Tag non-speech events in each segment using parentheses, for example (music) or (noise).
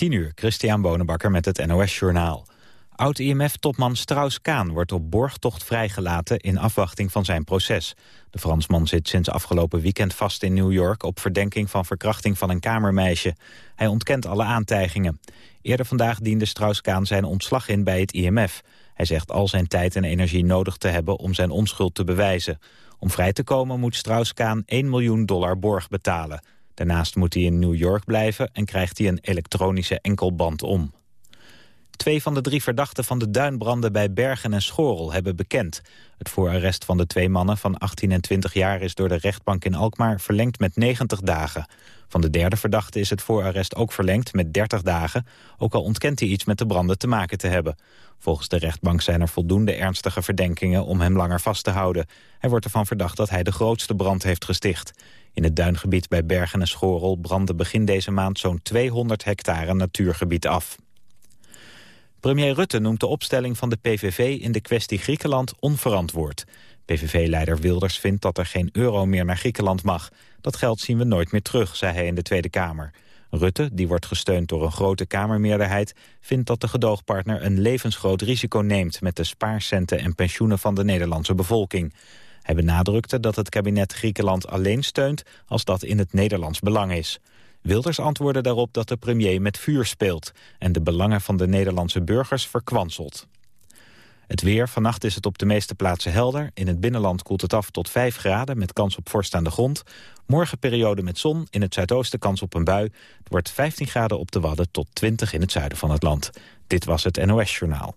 10 uur, Christian Bonenbakker met het NOS Journaal. Oud-IMF-topman Strauss-Kaan wordt op borgtocht vrijgelaten in afwachting van zijn proces. De Fransman zit sinds afgelopen weekend vast in New York op verdenking van verkrachting van een kamermeisje. Hij ontkent alle aantijgingen. Eerder vandaag diende Strauss-Kaan zijn ontslag in bij het IMF. Hij zegt al zijn tijd en energie nodig te hebben om zijn onschuld te bewijzen. Om vrij te komen moet Strauss-Kaan 1 miljoen dollar borg betalen. Daarnaast moet hij in New York blijven en krijgt hij een elektronische enkelband om. Twee van de drie verdachten van de duinbranden bij Bergen en Schorel hebben bekend. Het voorarrest van de twee mannen van 18 en 20 jaar is door de rechtbank in Alkmaar verlengd met 90 dagen. Van de derde verdachte is het voorarrest ook verlengd met 30 dagen, ook al ontkent hij iets met de branden te maken te hebben. Volgens de rechtbank zijn er voldoende ernstige verdenkingen om hem langer vast te houden. Hij wordt ervan verdacht dat hij de grootste brand heeft gesticht. In het duingebied bij Bergen en Schorel brandde begin deze maand zo'n 200 hectare natuurgebied af. Premier Rutte noemt de opstelling van de PVV in de kwestie Griekenland onverantwoord. PVV-leider Wilders vindt dat er geen euro meer naar Griekenland mag. Dat geld zien we nooit meer terug, zei hij in de Tweede Kamer. Rutte, die wordt gesteund door een grote Kamermeerderheid... vindt dat de gedoogpartner een levensgroot risico neemt... met de spaarcenten en pensioenen van de Nederlandse bevolking. Hij benadrukte dat het kabinet Griekenland alleen steunt... als dat in het Nederlands belang is. Wilders antwoordde daarop dat de premier met vuur speelt... en de belangen van de Nederlandse burgers verkwanselt. Het weer, vannacht is het op de meeste plaatsen helder. In het binnenland koelt het af tot 5 graden met kans op vorst aan de grond. Morgen periode met zon, in het zuidoosten kans op een bui. Het wordt 15 graden op de Wadden tot 20 in het zuiden van het land. Dit was het NOS Journaal.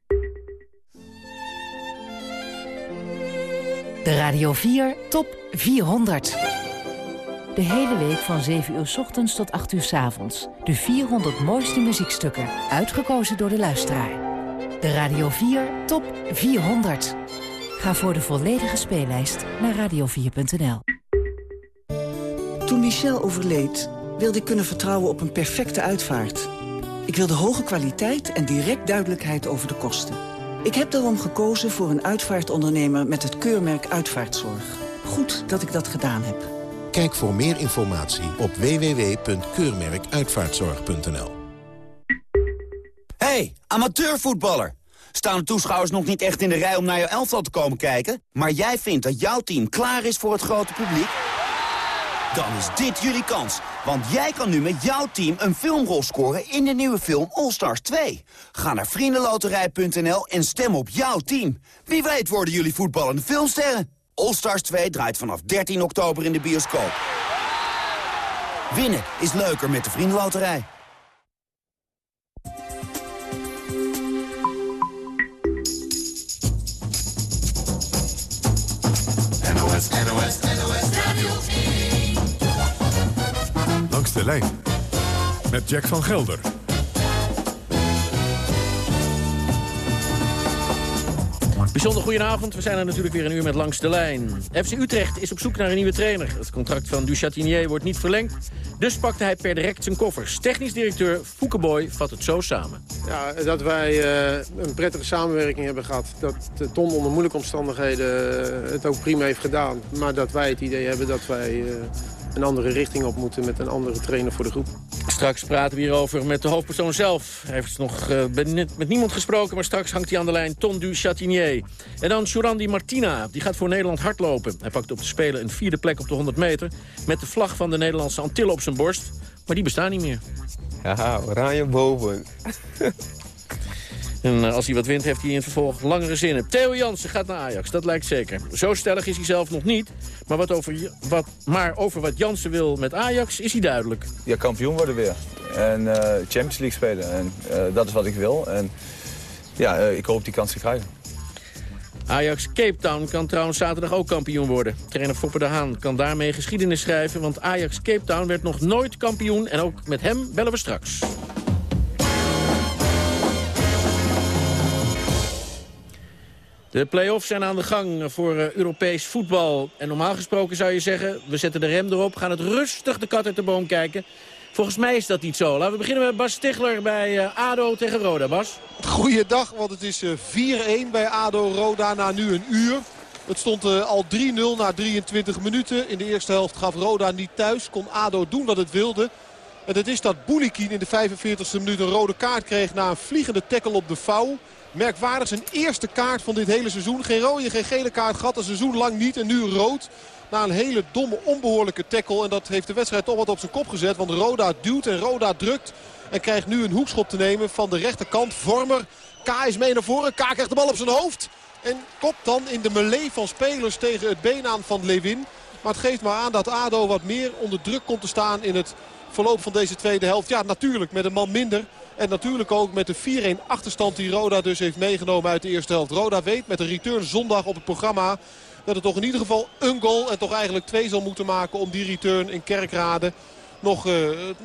De Radio 4 Top 400. De hele week van 7 uur s ochtends tot 8 uur s avonds. De 400 mooiste muziekstukken, uitgekozen door de luisteraar. De Radio 4 Top 400. Ga voor de volledige speellijst naar radio4.nl. Toen Michel overleed, wilde ik kunnen vertrouwen op een perfecte uitvaart. Ik wilde hoge kwaliteit en direct duidelijkheid over de kosten. Ik heb daarom gekozen voor een uitvaartondernemer met het keurmerk Uitvaartzorg. Goed dat ik dat gedaan heb. Kijk voor meer informatie op www.keurmerkuitvaartzorg.nl Hey, amateurvoetballer! Staan de toeschouwers nog niet echt in de rij om naar jouw elftal te komen kijken? Maar jij vindt dat jouw team klaar is voor het grote publiek? Dan is dit jullie kans. Want jij kan nu met jouw team een filmrol scoren in de nieuwe film All Stars 2. Ga naar vriendenloterij.nl en stem op jouw team. Wie weet worden jullie voetballende filmsterren. All Stars 2 draait vanaf 13 oktober in de bioscoop. Winnen is leuker met de Vriendenloterij. NOS, NOS, de lijn met Jack van Gelder. Bijzonder goedenavond. We zijn er natuurlijk weer een uur met Langs de Lijn. FC Utrecht is op zoek naar een nieuwe trainer. Het contract van Duchatinier wordt niet verlengd. Dus pakte hij per direct zijn koffers. Technisch directeur Foukeboy vat het zo samen. Ja, dat wij uh, een prettige samenwerking hebben gehad. Dat Ton onder moeilijke omstandigheden eh, het ook prima heeft gedaan. Maar dat wij het idee hebben dat wij... Een andere richting op moeten met een andere trainer voor de groep. Straks praten we hierover met de hoofdpersoon zelf. Hij heeft nog uh, met niemand gesproken, maar straks hangt hij aan de lijn Ton du Chatinier. En dan Jurandi Martina, die gaat voor Nederland hardlopen. Hij pakt op de Spelen een vierde plek op de 100 meter... met de vlag van de Nederlandse Antillen op zijn borst. Maar die bestaan niet meer. Ja, oranje boven. En als hij wat wint, heeft hij in het vervolg langere zinnen. Theo Jansen gaat naar Ajax, dat lijkt zeker. Zo stellig is hij zelf nog niet. Maar, wat over, wat, maar over wat Jansen wil met Ajax is hij duidelijk. Ja, kampioen worden weer. En uh, Champions League spelen. En uh, dat is wat ik wil. En ja, uh, ik hoop die kans te krijgen. Ajax Cape Town kan trouwens zaterdag ook kampioen worden. Trainer Foppe de Haan kan daarmee geschiedenis schrijven... want Ajax Cape Town werd nog nooit kampioen... en ook met hem bellen we straks. De play-offs zijn aan de gang voor uh, Europees voetbal. En normaal gesproken zou je zeggen, we zetten de rem erop... gaan het rustig de kat uit de boom kijken. Volgens mij is dat niet zo. Laten we beginnen met Bas Stigler bij uh, ADO tegen Roda. Bas? Goeiedag, want het is uh, 4-1 bij ADO Roda na nu een uur. Het stond al 3-0 na 23 minuten. In de eerste helft gaf Roda niet thuis. Kon ADO doen wat het wilde. En het is dat Boulikin in de 45e minuut een rode kaart kreeg... na een vliegende tackle op de vouw. Merkwaardig zijn eerste kaart van dit hele seizoen. Geen rode, geen gele kaart gehad. Een seizoen lang niet en nu rood. Na een hele domme, onbehoorlijke tackle. En dat heeft de wedstrijd toch wat op zijn kop gezet. Want Roda duwt en Roda drukt. En krijgt nu een hoekschop te nemen van de rechterkant. Vormer. K is mee naar voren. K krijgt de bal op zijn hoofd. En kopt dan in de melee van spelers tegen het been aan van Lewin. Maar het geeft maar aan dat ADO wat meer onder druk komt te staan in het verloop van deze tweede helft. Ja, natuurlijk met een man minder. En natuurlijk ook met de 4-1 achterstand die Roda dus heeft meegenomen uit de eerste helft. Roda weet met een return zondag op het programma dat het toch in ieder geval een goal en toch eigenlijk twee zal moeten maken om die return in Kerkrade nog uh,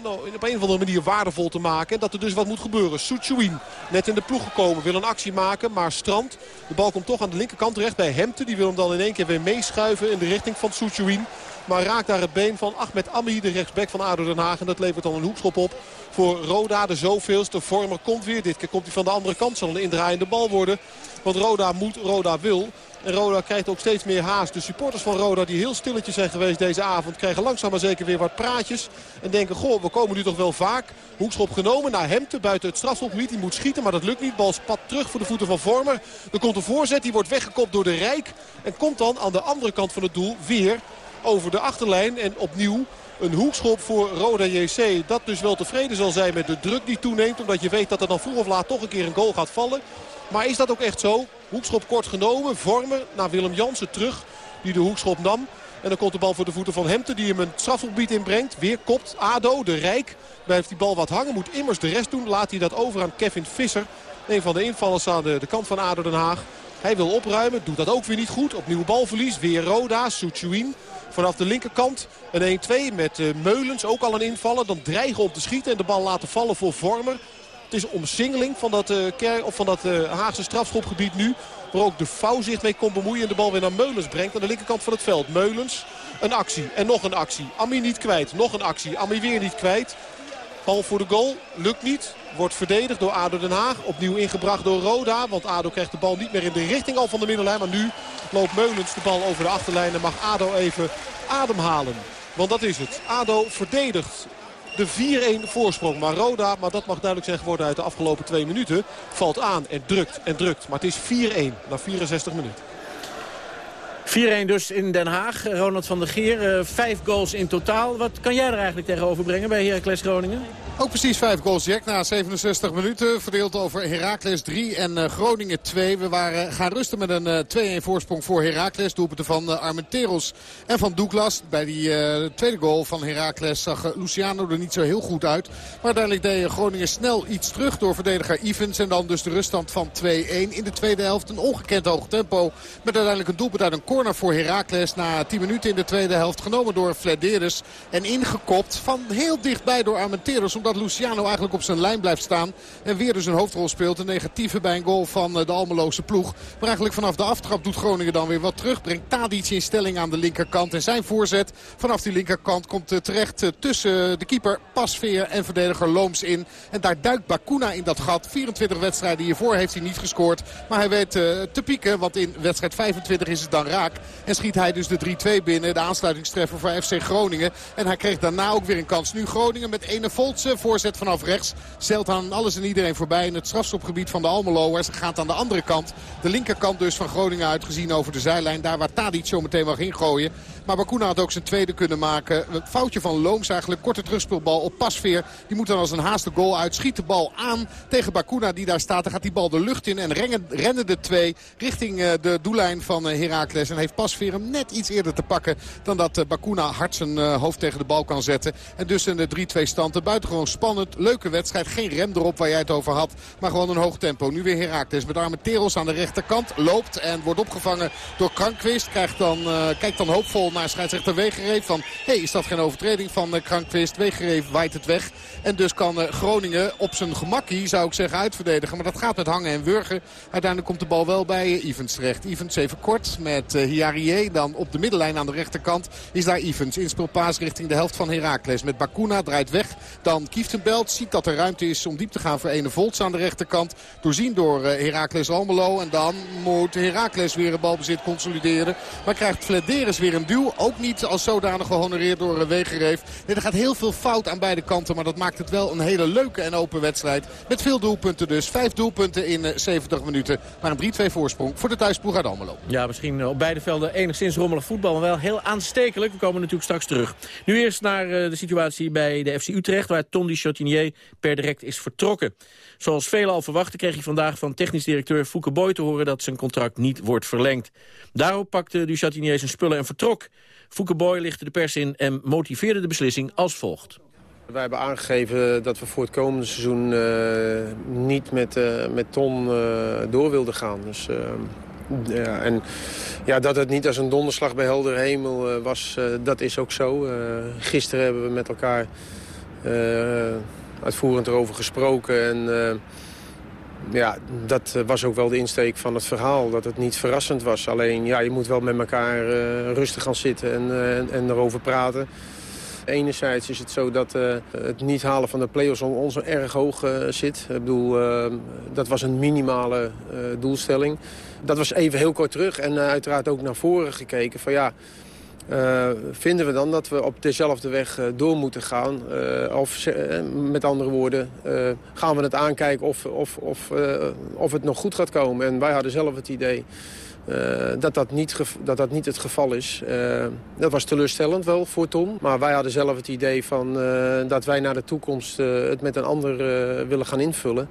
nou, op een of andere manier waardevol te maken. En dat er dus wat moet gebeuren. Soetjouin net in de ploeg gekomen. Wil een actie maken, maar Strand. De bal komt toch aan de linkerkant terecht bij Hemte. Die wil hem dan in één keer weer meeschuiven in de richting van Soetjouin. Maar raakt daar het been van Ahmed Ami, de rechtsback van ADO Den Haag. En dat levert dan een hoekschop op voor Roda. De zoveelste vormer komt weer. Dit keer komt hij van de andere kant. Zal een indraaiende bal worden. Want Roda moet, Roda wil. En Roda krijgt ook steeds meer haast. De supporters van Roda die heel stilletjes zijn geweest deze avond... krijgen langzaam maar zeker weer wat praatjes. En denken, goh, we komen nu toch wel vaak. Hoekschop genomen naar Hemte buiten het strafschopgebied. Die moet schieten, maar dat lukt niet. Bal spat terug voor de voeten van Vormer. Er komt een voorzet, die wordt weggekopt door de Rijk. En komt dan aan de andere kant van het doel weer over de achterlijn. En opnieuw een hoekschop voor Roda JC. Dat dus wel tevreden zal zijn met de druk die toeneemt. Omdat je weet dat er dan vroeg of laat toch een keer een goal gaat vallen. Maar is dat ook echt zo? Hoekschop kort genomen. Vormer naar Willem Jansen terug. Die de hoekschop nam. En dan komt de bal voor de voeten van Hemten. Die hem een strafgebied inbrengt. Weer kopt Ado, de Rijk. Blijft die bal wat hangen. Moet immers de rest doen. Laat hij dat over aan Kevin Visser. Een van de invallers aan de, de kant van Ado Den Haag. Hij wil opruimen. Doet dat ook weer niet goed. Opnieuw balverlies. Weer Roda. Soetjouin vanaf de linkerkant. Een 1-2 met uh, Meulens. Ook al een invallen. Dan dreigen om te schieten. En de bal laten vallen voor Vormer. Het is omsingeling van dat, uh, of van dat uh, Haagse strafschopgebied nu. Waar ook de vouw zich mee kon bemoeien. En de bal weer naar Meulens brengt. Aan de linkerkant van het veld. Meulens. Een actie. En nog een actie. Ami niet kwijt. Nog een actie. Ami weer niet kwijt. Bal voor de goal. Lukt niet. Wordt verdedigd door ADO Den Haag. Opnieuw ingebracht door Roda. Want ADO krijgt de bal niet meer in de richting al van de middenlijn. Maar nu loopt Meulens de bal over de achterlijn. En mag ADO even ademhalen. Want dat is het. ADO verdedigt de 4-1 voorsprong. Maar Roda, maar dat mag duidelijk zeggen worden uit de afgelopen twee minuten... valt aan en drukt en drukt. Maar het is 4-1 na 64 minuten. 4-1 dus in Den Haag. Ronald van der Geer, uh, vijf goals in totaal. Wat kan jij er eigenlijk tegenover brengen bij Heracles Groningen? Ook precies vijf goals, Jack, na 67 minuten. Verdeeld over Heracles 3 en uh, Groningen 2. We waren gaan rusten met een uh, 2-1 voorsprong voor Heracles. Doelpunten van uh, Armenteros en van Douglas. Bij die tweede goal van Heracles zag Luciano er niet zo heel goed uit. Maar uiteindelijk deed Groningen snel iets terug door verdediger Evans. En dan dus de ruststand van 2-1 in de tweede helft. Een ongekend hoog tempo. Met uiteindelijk een doelpunt uit een corner voor Heracles. Na 10 minuten in de tweede helft genomen door Flederis. En ingekopt van heel dichtbij door Armenteros dat Luciano eigenlijk op zijn lijn blijft staan. En weer dus een hoofdrol speelt. Een negatieve bij een goal van eh, de Almeloze ploeg. Maar eigenlijk vanaf de aftrap doet Groningen dan weer wat terug. Brengt Tadic in stelling aan de linkerkant. En zijn voorzet vanaf die linkerkant komt eh, terecht eh, tussen de keeper Pasveer en verdediger Looms in. En daar duikt Bakuna in dat gat. 24 wedstrijden hiervoor heeft hij niet gescoord. Maar hij weet te pieken. Want in wedstrijd 25 is het dan En schiet hij dus de 3-2 binnen. De aansluitingstreffer voor FC Groningen. En hij kreeg daarna ook weer een kans. Nu Groningen met ene Voltse voorzet vanaf rechts. Zelt aan alles en iedereen voorbij in het strafstopgebied van de Almeloers. Gaat aan de andere kant. De linkerkant dus van Groningen uitgezien over de zijlijn. Daar waar Tadic zo meteen mag ingooien. Maar Bakuna had ook zijn tweede kunnen maken. Een foutje van Looms eigenlijk. Korte terugspeelbal op Pasveer. Die moet dan als een haaste goal uit. Schiet de bal aan tegen Bakuna die daar staat. Dan gaat die bal de lucht in en rennen, rennen de twee richting eh, de doellijn van eh, Heracles. En heeft Pasveer hem net iets eerder te pakken dan dat eh, Bakuna hard zijn hoofd tegen de bal kan zetten. En dus een 3-2 stand. Buitengewoon spannend. Leuke wedstrijd. Geen rem erop waar jij het over had. Maar gewoon een hoog tempo. Nu weer Heracles met Armenteros aan de rechterkant. Loopt en wordt opgevangen door Krankwist. Krijgt dan, kijkt dan hoopvol naar scheidsrechter Wegereef van... hé, hey, is dat geen overtreding van Krankvist? Wegereef waait het weg. En dus kan uh, Groningen op zijn gemakkie, zou ik zeggen, uitverdedigen. Maar dat gaat met hangen en wurgen. Uiteindelijk komt de bal wel bij Evans terecht. Evans even kort met uh, Hiarie. Dan op de middenlijn aan de rechterkant is daar Evans. Inspelpaas richting de helft van Heracles. Met Bakuna draait weg. Dan Kieftenbelt ziet dat er ruimte is om diep te gaan voor Ene Volts aan de rechterkant. Doorzien door uh, Heracles Almelo. En dan moet Heracles weer een balbezit consolideren. Maar krijgt Flederis weer een duw. Ook niet als zodanig gehonoreerd door uh, Wegereef. Nee, er gaat heel veel fout aan beide kanten. Maar dat maakt het wel een hele leuke en open wedstrijd. Met veel doelpunten dus. Vijf doelpunten in uh, 70 minuten. Maar een 3-2 voorsprong voor de thuisploeg uit Almelo. Ja, misschien op beide velden enigszins rommelig voetbal. Maar wel heel aanstekelijk. We komen natuurlijk straks terug. Nu eerst naar de situatie bij de FC Utrecht. Waar Ton Chotinier per direct is vertrokken. Zoals velen al verwachten kreeg hij vandaag van technisch directeur Fouke Boy te horen dat zijn contract niet wordt verlengd. Daarop pakte Duchatinier zijn spullen en vertrok. Fouke Boy lichtte de pers in en motiveerde de beslissing als volgt. Wij hebben aangegeven dat we voor het komende seizoen uh, niet met, uh, met Ton uh, door wilden gaan. Dus, en ja, dat het niet als een donderslag bij helder hemel was, dat is ook zo. gisteren hebben we met elkaar uitvoerend erover gesproken. En ja, dat was ook wel de insteek van het verhaal. Dat het niet verrassend was. Alleen ja, je moet wel met elkaar rustig gaan zitten en, en, en erover praten. Enerzijds is het zo dat het niet halen van de play-offs ons erg hoog zit. Ik bedoel, dat was een minimale doelstelling. Dat was even heel kort terug en uiteraard ook naar voren gekeken. Van ja, vinden we dan dat we op dezelfde weg door moeten gaan? of met andere woorden, gaan we het aankijken of, of, of, of het nog goed gaat komen? En wij hadden zelf het idee dat, dat, niet dat dat niet het geval is. Dat was teleurstellend wel voor Tom. Maar wij hadden zelf het idee van, dat wij naar de toekomst het met een ander willen gaan invullen.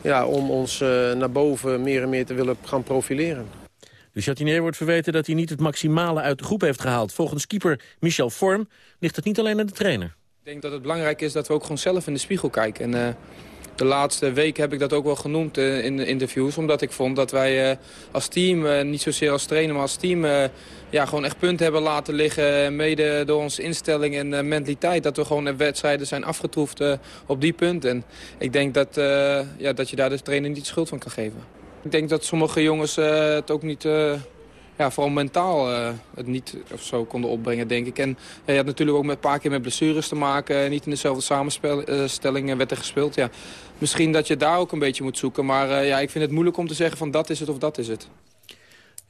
Ja, om ons naar boven meer en meer te willen gaan profileren. De Chatinier wordt verweten dat hij niet het maximale uit de groep heeft gehaald. Volgens keeper Michel Vorm ligt het niet alleen aan de trainer. Ik denk dat het belangrijk is dat we ook gewoon zelf in de spiegel kijken. En, de laatste week heb ik dat ook wel genoemd uh, in de interviews. Omdat ik vond dat wij uh, als team, niet zozeer als trainer, maar als team... ja, gewoon echt punten hebben laten liggen. Mede door onze instelling en mentaliteit. Dat we gewoon wedstrijden zijn afgetroefd op die punten. En ik denk dat, ja, dat je daar de trainer niet schuld van kan geven. Ik denk dat sommige jongens het ook niet ja, vooral mentaal uh, het niet of zo konden opbrengen, denk ik. En uh, je had natuurlijk ook met een paar keer met blessures te maken. Niet in dezelfde samenstelling werd er gespeeld. Ja. Misschien dat je daar ook een beetje moet zoeken. Maar uh, ja, ik vind het moeilijk om te zeggen van dat is het of dat is het.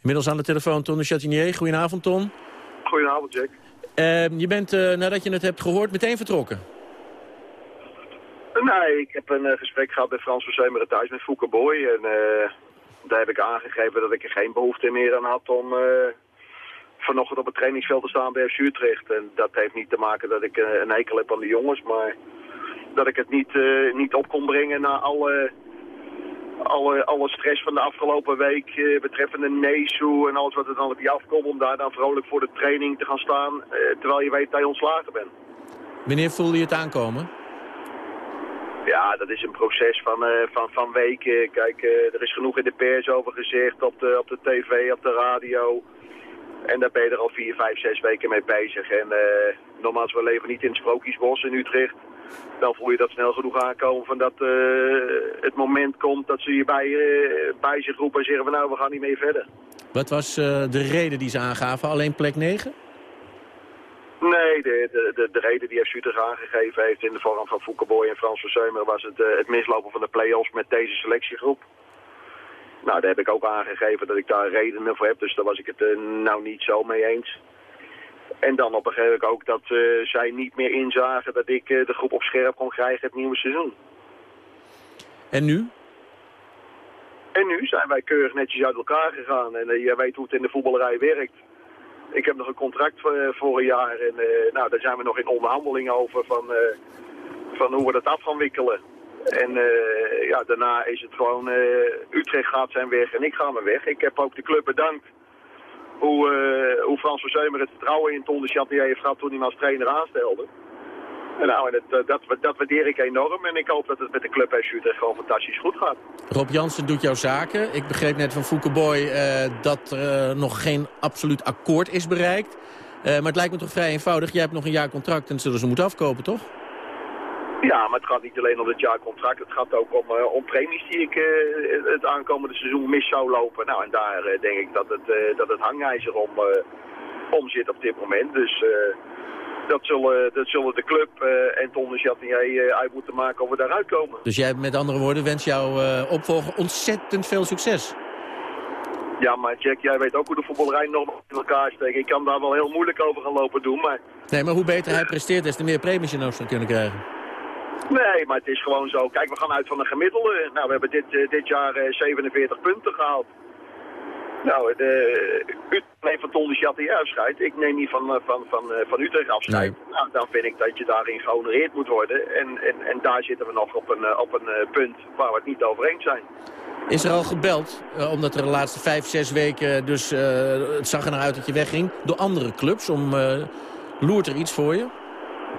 Inmiddels aan de telefoon Ton de Chatinier. Goedenavond, Ton. Goedenavond, Jack. je bent, nadat je het hebt gehoord, meteen vertrokken. Nee, ik heb een gesprek gehad bij Frans Verzemeren thuis met Fouke Boy. En daar heb ik aangegeven dat ik er geen behoefte meer aan had om uh, vanochtend op het trainingsveld te staan bij FC Utrecht. En dat heeft niet te maken dat ik uh, een hekel heb aan de jongens, maar dat ik het niet, uh, niet op kon brengen na alle, alle, alle stress van de afgelopen week betreffende Nesu en alles wat er dan op je afkomt. Om daar dan vrolijk voor de training te gaan staan, terwijl je weet dat je ontslagen bent. Wanneer voelde je het aankomen? Ja, dat is een proces van, uh, van, van weken. Kijk, uh, er is genoeg in de pers over gezegd, op de, op de tv, op de radio. En daar ben je er al vier, vijf, zes weken mee bezig. En uh, nogmaals, we leven niet in het Sprookjesbos in Utrecht. Dan voel je dat snel genoeg aankomen van dat het moment komt dat ze je bij, bij zich roepen en zeggen van nou, we gaan niet meer verder. Wat was de reden die ze aangaven? Alleen plek 9? Nee, de, de, de, de reden die Utrecht aangegeven heeft in de vorm van Foukeboy en Frans Verseumer was het, uh, het mislopen van de play-offs met deze selectiegroep. Nou, daar heb ik ook aangegeven dat ik daar redenen voor heb, dus daar was ik het uh, nou niet zo mee eens. En dan op een gegeven moment ook dat uh, zij niet meer inzagen dat ik de groep op scherp kon krijgen het nieuwe seizoen. En nu? En nu zijn wij keurig netjes uit elkaar gegaan en jij weet hoe het in de voetballerij werkt. Ik heb nog een contract voor, voor een jaar en uh, nou, daar zijn we nog in onderhandeling over van, uh, van hoe we dat af gaan wikkelen. En uh, ja, daarna is het gewoon, Utrecht gaat zijn weg en ik ga mijn weg. Ik heb ook de club bedankt hoe, hoe Frans Verzeumer het vertrouwen in Ton de Chatier heeft gehad toen hij me als trainer aanstelde. Nou, dat, dat, dat waardeer ik enorm en ik hoop dat het met de club FC Utrecht gewoon fantastisch goed gaat. Rob Jansen doet jouw zaken. Ik begreep net van Foukeboy uh, dat er uh, nog geen absoluut akkoord is bereikt. maar het lijkt me toch vrij eenvoudig. Jij hebt nog een jaar contract en zullen ze moeten afkopen, toch? Ja, maar het gaat niet alleen om het jaarcontract. Het gaat ook om, om premies die ik het aankomende seizoen mis zou lopen. Nou, en daar denk ik dat het, dat het hangijzer om, om zit op dit moment. Dus dat zullen, dat zullen de club uh, en Ton de Chatinier uh, uit moeten maken of we daaruit komen. Dus jij, met andere woorden, wens jouw uh, opvolger ontzettend veel succes. Ja, maar Jack, jij weet ook hoe de voetballerij nog in elkaar steekt. Ik kan daar wel heel moeilijk over gaan lopen doen, maar... Nee, maar hoe beter hij presteert, des te meer premies je nog zou kunnen krijgen. Nee, maar het is gewoon zo. Kijk, we gaan uit van een gemiddelde. Nou, we hebben dit, dit jaar 47 punten gehaald. Nou, de, Utrecht neemt van Ton de Chattier afscheid. Ik neem niet van, van, van, van Utrecht afscheid. Nou, dan vind ik dat je daarin gehonoreerd moet worden. En, en, en daar zitten we nog op een, op een punt waar we het niet over eens zijn. Is er al gebeld, omdat er de laatste vijf, zes weken dus uh, het zag er naar uit dat je wegging, door andere clubs? Om, uh, loert er iets voor je?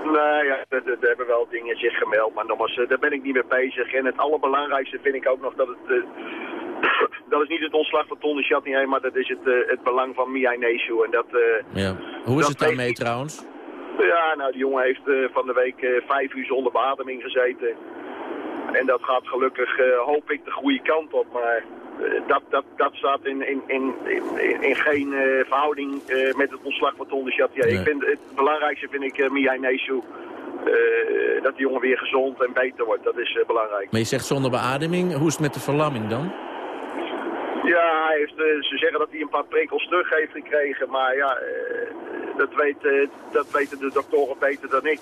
Nee, ja, er, er, hebben wel dingen zich gemeld, maar nogmaals, daar ben ik niet mee bezig. En het allerbelangrijkste vind ik ook nog dat het (coughs) dat is niet het ontslag van Ton de Chatinier, maar dat is het, uh, het belang van Mia Nesu. En dat, uh, ja. Hoe is het daarmee trouwens? Ja, nou die jongen heeft uh, van de week vijf uur zonder beademing gezeten. En dat gaat gelukkig, hoop ik, de goede kant op. Maar dat, dat, dat staat in, in, in, in, in geen verhouding met het ontslag van Ton de. Nee. Ik vind, het belangrijkste vind ik Mia Nesu. dat die jongen weer gezond en beter wordt, dat is belangrijk. Maar je zegt zonder beademing, hoe is het met de verlamming dan? Ja, hij heeft, uh, ze zeggen dat hij een paar prikkels terug heeft gekregen. Maar ja, uh, dat, weet, uh, dat weten de doktoren beter dan ik.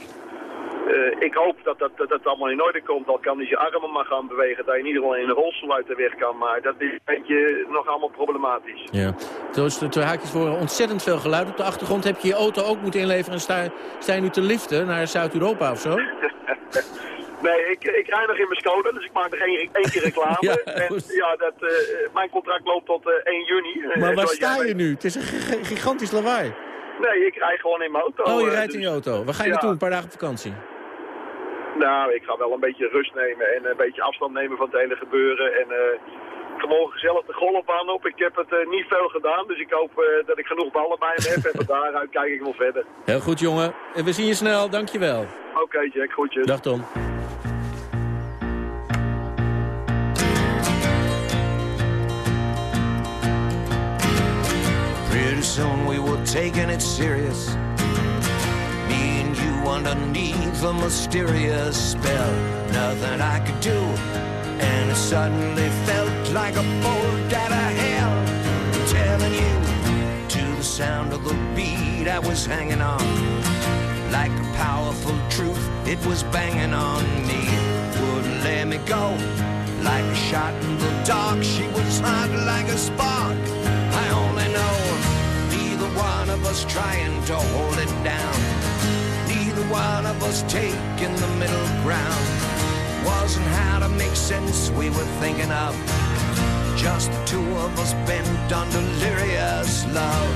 ik hoop dat dat, dat dat allemaal in orde komt. Al kan hij je armen maar gaan bewegen. Dat je in ieder geval in een rolstoel uit de weg kan. Maar dat is een beetje nog allemaal problematisch. Ja. Dus de twee haakjes voor ontzettend veel geluid op de achtergrond. Heb je je auto ook moeten inleveren en sta, sta je nu te liften naar Zuid-Europa of zo? (laughs) Nee, ik, ik rij nog in mijn Skoda, dus ik maak nog één, één keer reclame. (laughs) ja, en, ja dat, uh, mijn contract loopt tot uh, 1 juni. Maar waar sta je nu? Het is een gigantisch lawaai. Nee, ik rij gewoon in mijn auto. Oh, je rijdt dus, in je auto. Waar ga je ja. naartoe? Een paar dagen op vakantie? Nou, ik ga wel een beetje rust nemen en een beetje afstand nemen van het hele gebeuren. En uh, ik ga morgen gezellig de golfbaan op. Ik heb het uh, niet veel gedaan, dus ik hoop uh, dat ik genoeg ballen bij me heb. en van daaruit kijk ik wel verder. Heel goed, jongen. En we zien je snel. Dankjewel. Oké, okay, Jack. Groetjes. Dag, Tom. Taking it serious. Me and you underneath a mysterious spell. Nothing I could do, and it suddenly felt like a bolt out of hell. Telling you to the sound of the beat I was hanging on. Like a powerful truth, it was banging on me. Wouldn't let me go. Like a shot in the dark, she was hot like a spark. I only know one of us trying to hold it down. Neither one of us taking the middle ground. Wasn't how to make sense we were thinking of. Just the two of us bent on delirious love.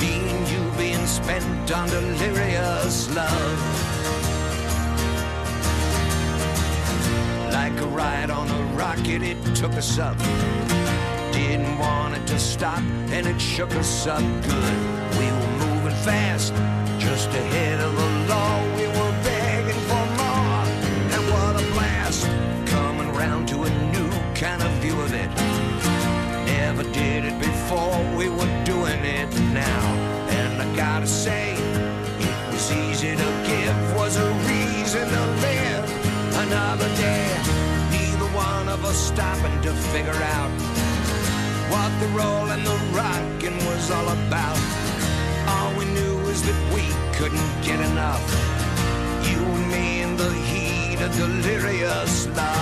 Me and you being spent on delirious love. Like a ride on a rocket, it took us up. Didn't want it to stop, and it shook us up good. We were moving fast, just ahead of the law. Get enough. You and me in the heat of delirious love.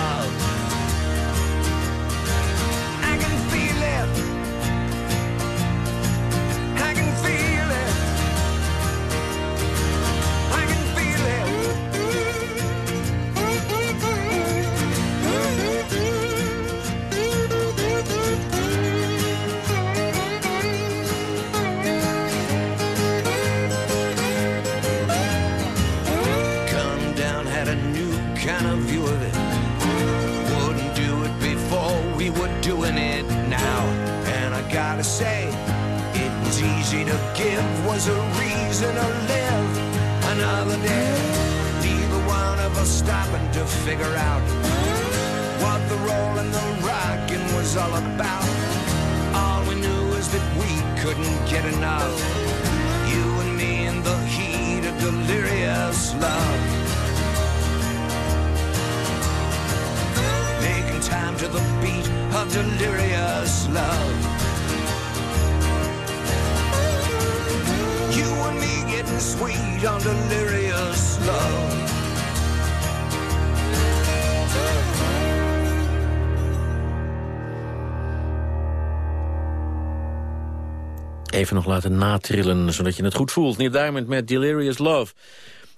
Even nog laten natrillen, zodat je het goed voelt. Neil Diamond met Delirious Love.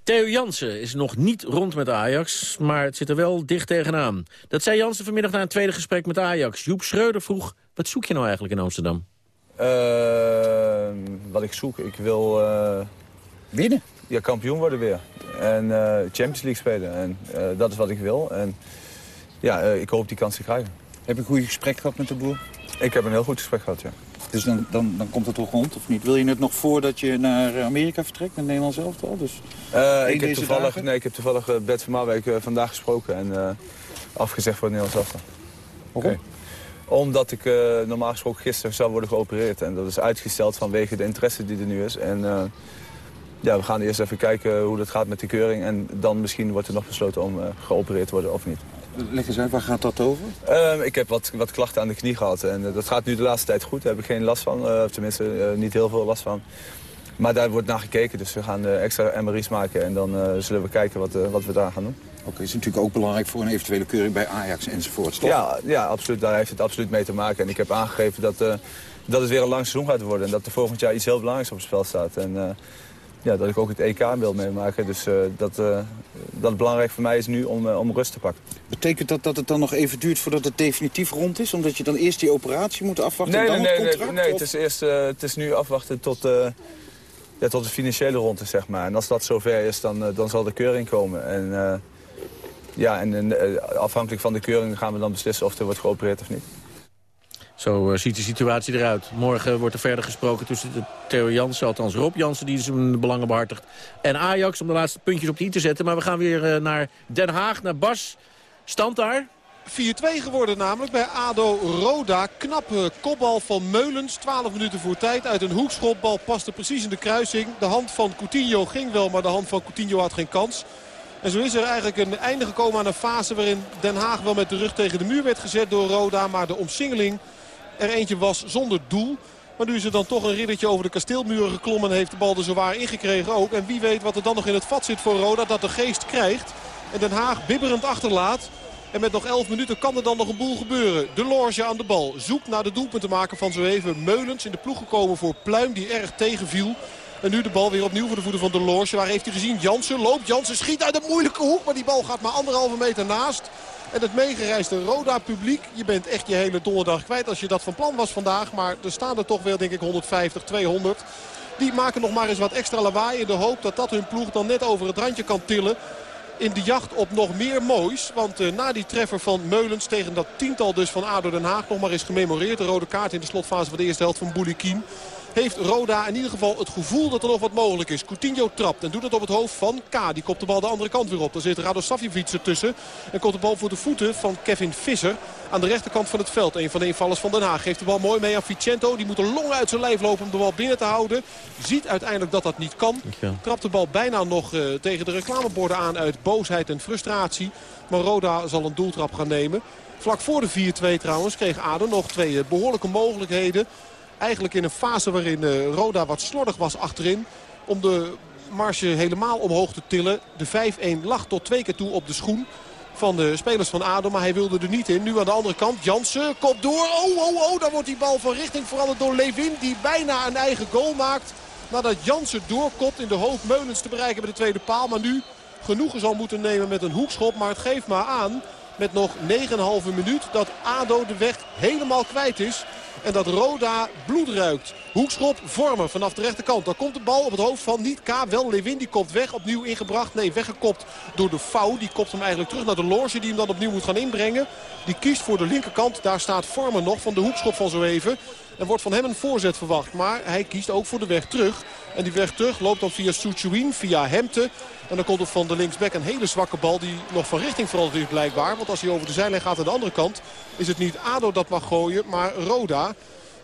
Theo Jansen is nog niet rond met Ajax, maar het zit er wel dicht tegenaan. Dat zei Jansen vanmiddag na een tweede gesprek met Ajax. Joep Schreuder vroeg, wat zoek je nou eigenlijk in Amsterdam? Uh, wat ik zoek, ik wil... Uh, Winnen? Ja, kampioen worden weer. En uh, Champions League spelen. En dat is wat ik wil. En ja, ik hoop die kans te krijgen. Heb je een goed gesprek gehad met de boer? Ik heb een heel goed gesprek gehad, ja. Dus dan, dan, dan komt het toch rond, of niet? Wil je het nog voordat je naar Amerika vertrekt, naar Nederland zelf al? Dus uh, ik, heb toevallig, nee, ik heb toevallig uh, Bert van Marwijk uh, vandaag gesproken en uh, afgezegd voor het Nederlands elftal. Waarom? Okay. Omdat ik normaal gesproken gisteren zou worden geopereerd. En dat is uitgesteld vanwege de interesse die er nu is. En ja, we gaan eerst even kijken hoe dat gaat met de keuring. En dan misschien wordt er nog besloten om geopereerd te worden of niet. Leg eens uit, waar gaat dat over? Uh, ik heb wat, wat klachten aan de knie gehad. En uh, dat gaat nu de laatste tijd goed. Daar heb ik geen last van. Uh, tenminste, niet heel veel last van. Maar daar wordt naar gekeken. Dus we gaan extra MRI's maken. En dan zullen we kijken wat, wat we daar gaan doen. Oké, okay, is natuurlijk ook belangrijk voor een eventuele keuring bij Ajax enzovoort, toch? Ja, ja, absoluut. Daar heeft het absoluut mee te maken. En ik heb aangegeven dat, dat het weer een lang seizoen gaat worden. En dat er volgend jaar iets heel belangrijks op het spel staat. En, ja, dat ik ook het EK wil meemaken. Dus uh, dat, uh, dat belangrijk voor mij is nu om, uh, om rust te pakken. Betekent dat dat het dan nog even duurt voordat het definitief rond is? Omdat je dan eerst die operatie moet afwachten nee, en dan nee, het contract? Nee, nee, het is, eerst, het is nu afwachten tot, ja, tot de financiële rond is, zeg maar. En als dat zover is, dan, dan zal de keuring komen. En, ja, en afhankelijk van de keuring gaan we dan beslissen of er wordt geopereerd of niet. Zo uh, ziet de situatie eruit. Morgen wordt er verder gesproken tussen Theo Jansen, althans Rob Jansen... die zijn belangen behartigt, en Ajax om de laatste puntjes op de i te zetten. Maar we gaan weer uh, naar Den Haag, naar Bas. Stand daar? 4-2 geworden namelijk bij ADO Roda. Knappe kopbal van Meulens. 12 minuten voor tijd uit een hoekschopbal. Paste precies in de kruising. De hand van Coutinho ging wel, maar de hand van Coutinho had geen kans. En zo is er eigenlijk een einde gekomen aan een fase waarin Den Haag wel met de rug tegen de muur werd gezet door Roda. Maar de omsingeling er eentje was zonder doel. Maar nu is er dan toch een riddertje over de kasteelmuren geklommen. En heeft de bal er zowaar ingekregen ook. En wie weet wat er dan nog in het vat zit voor Roda. Dat de geest krijgt. En Den Haag bibberend achterlaat. En met nog 11 minuten kan er dan nog een boel gebeuren. De Lorge aan de bal. Zoekt naar de doelpunten maken van zo even. Meulens in de ploeg gekomen voor Pluim die erg tegenviel. En nu de bal weer opnieuw voor de voeten van de Lorge. Waar heeft hij gezien? Jansen loopt. Jansen schiet uit een moeilijke hoek. Maar die bal gaat maar anderhalve meter naast. En het meegereisde Roda-publiek, je bent echt je hele donderdag kwijt als je dat van plan was vandaag. Maar er staan er toch weer denk ik 150, 200. Die maken nog maar eens wat extra lawaai in de hoop dat dat hun ploeg dan net over het randje kan tillen. In de jacht op nog meer moois. Want uh, na die treffer van Meulens tegen dat tiental dus van ADO Den Haag nog maar eens gememoreerd. De rode kaart in de slotfase van de eerste helft van Boulikin heeft Roda in ieder geval het gevoel dat er nog wat mogelijk is. Coutinho trapt en doet het op het hoofd van K. Die kopt de bal de andere kant weer op. Dan zit Rado Savjevic ertussen. En komt de bal voor de voeten van Kevin Visser. Aan de rechterkant van het veld. Een van de invallers van Den Haag. Geeft de bal mooi mee aan Vicento. Die moet een long uit zijn lijf lopen om de bal binnen te houden. Ziet uiteindelijk dat dat niet kan. Trapt de bal bijna nog uh, tegen de reclameborden aan uit boosheid en frustratie. Maar Roda zal een doeltrap gaan nemen. Vlak voor de 4-2 trouwens kreeg ADO nog twee uh, behoorlijke mogelijkheden. Eigenlijk in een fase waarin uh, Roda wat slordig was achterin. Om de marge helemaal omhoog te tillen. De 5-1 lag tot twee keer toe op de schoen van de spelers van ADO. Maar hij wilde er niet in. Nu aan de andere kant. Jansen kop door. Oh, oh, oh. Daar wordt die bal van richting veranderd door Levin. Die bijna een eigen goal maakt. Nadat Jansen doorkopt in de hoofd Meulens te bereiken bij de tweede paal. Maar nu genoegen zal moeten nemen met een hoekschop. Maar het geeft maar aan met nog 9,5 minuut dat ADO de weg helemaal kwijt is. En dat Roda bloed ruikt. Hoekschop vormen vanaf de rechterkant. Dan komt de bal op het hoofd van niet K. Wel Lewin die kopt weg. Opnieuw ingebracht. Nee, weggekopt door de Fouw. Die kopt hem eigenlijk terug naar de Loge. Die hem dan opnieuw moet gaan inbrengen. Die kiest voor de linkerkant. Daar staat vormen nog van de hoekschop van zo even. En wordt van hem een voorzet verwacht. Maar hij kiest ook voor de weg terug. En die weg terug loopt dan via Soetjouin, via Hemte. En dan komt het van de linksback een hele zwakke bal die nog van richting veranderd is blijkbaar. Want als hij over de zijlijn gaat aan de andere kant is het niet ADO dat mag gooien, maar Roda.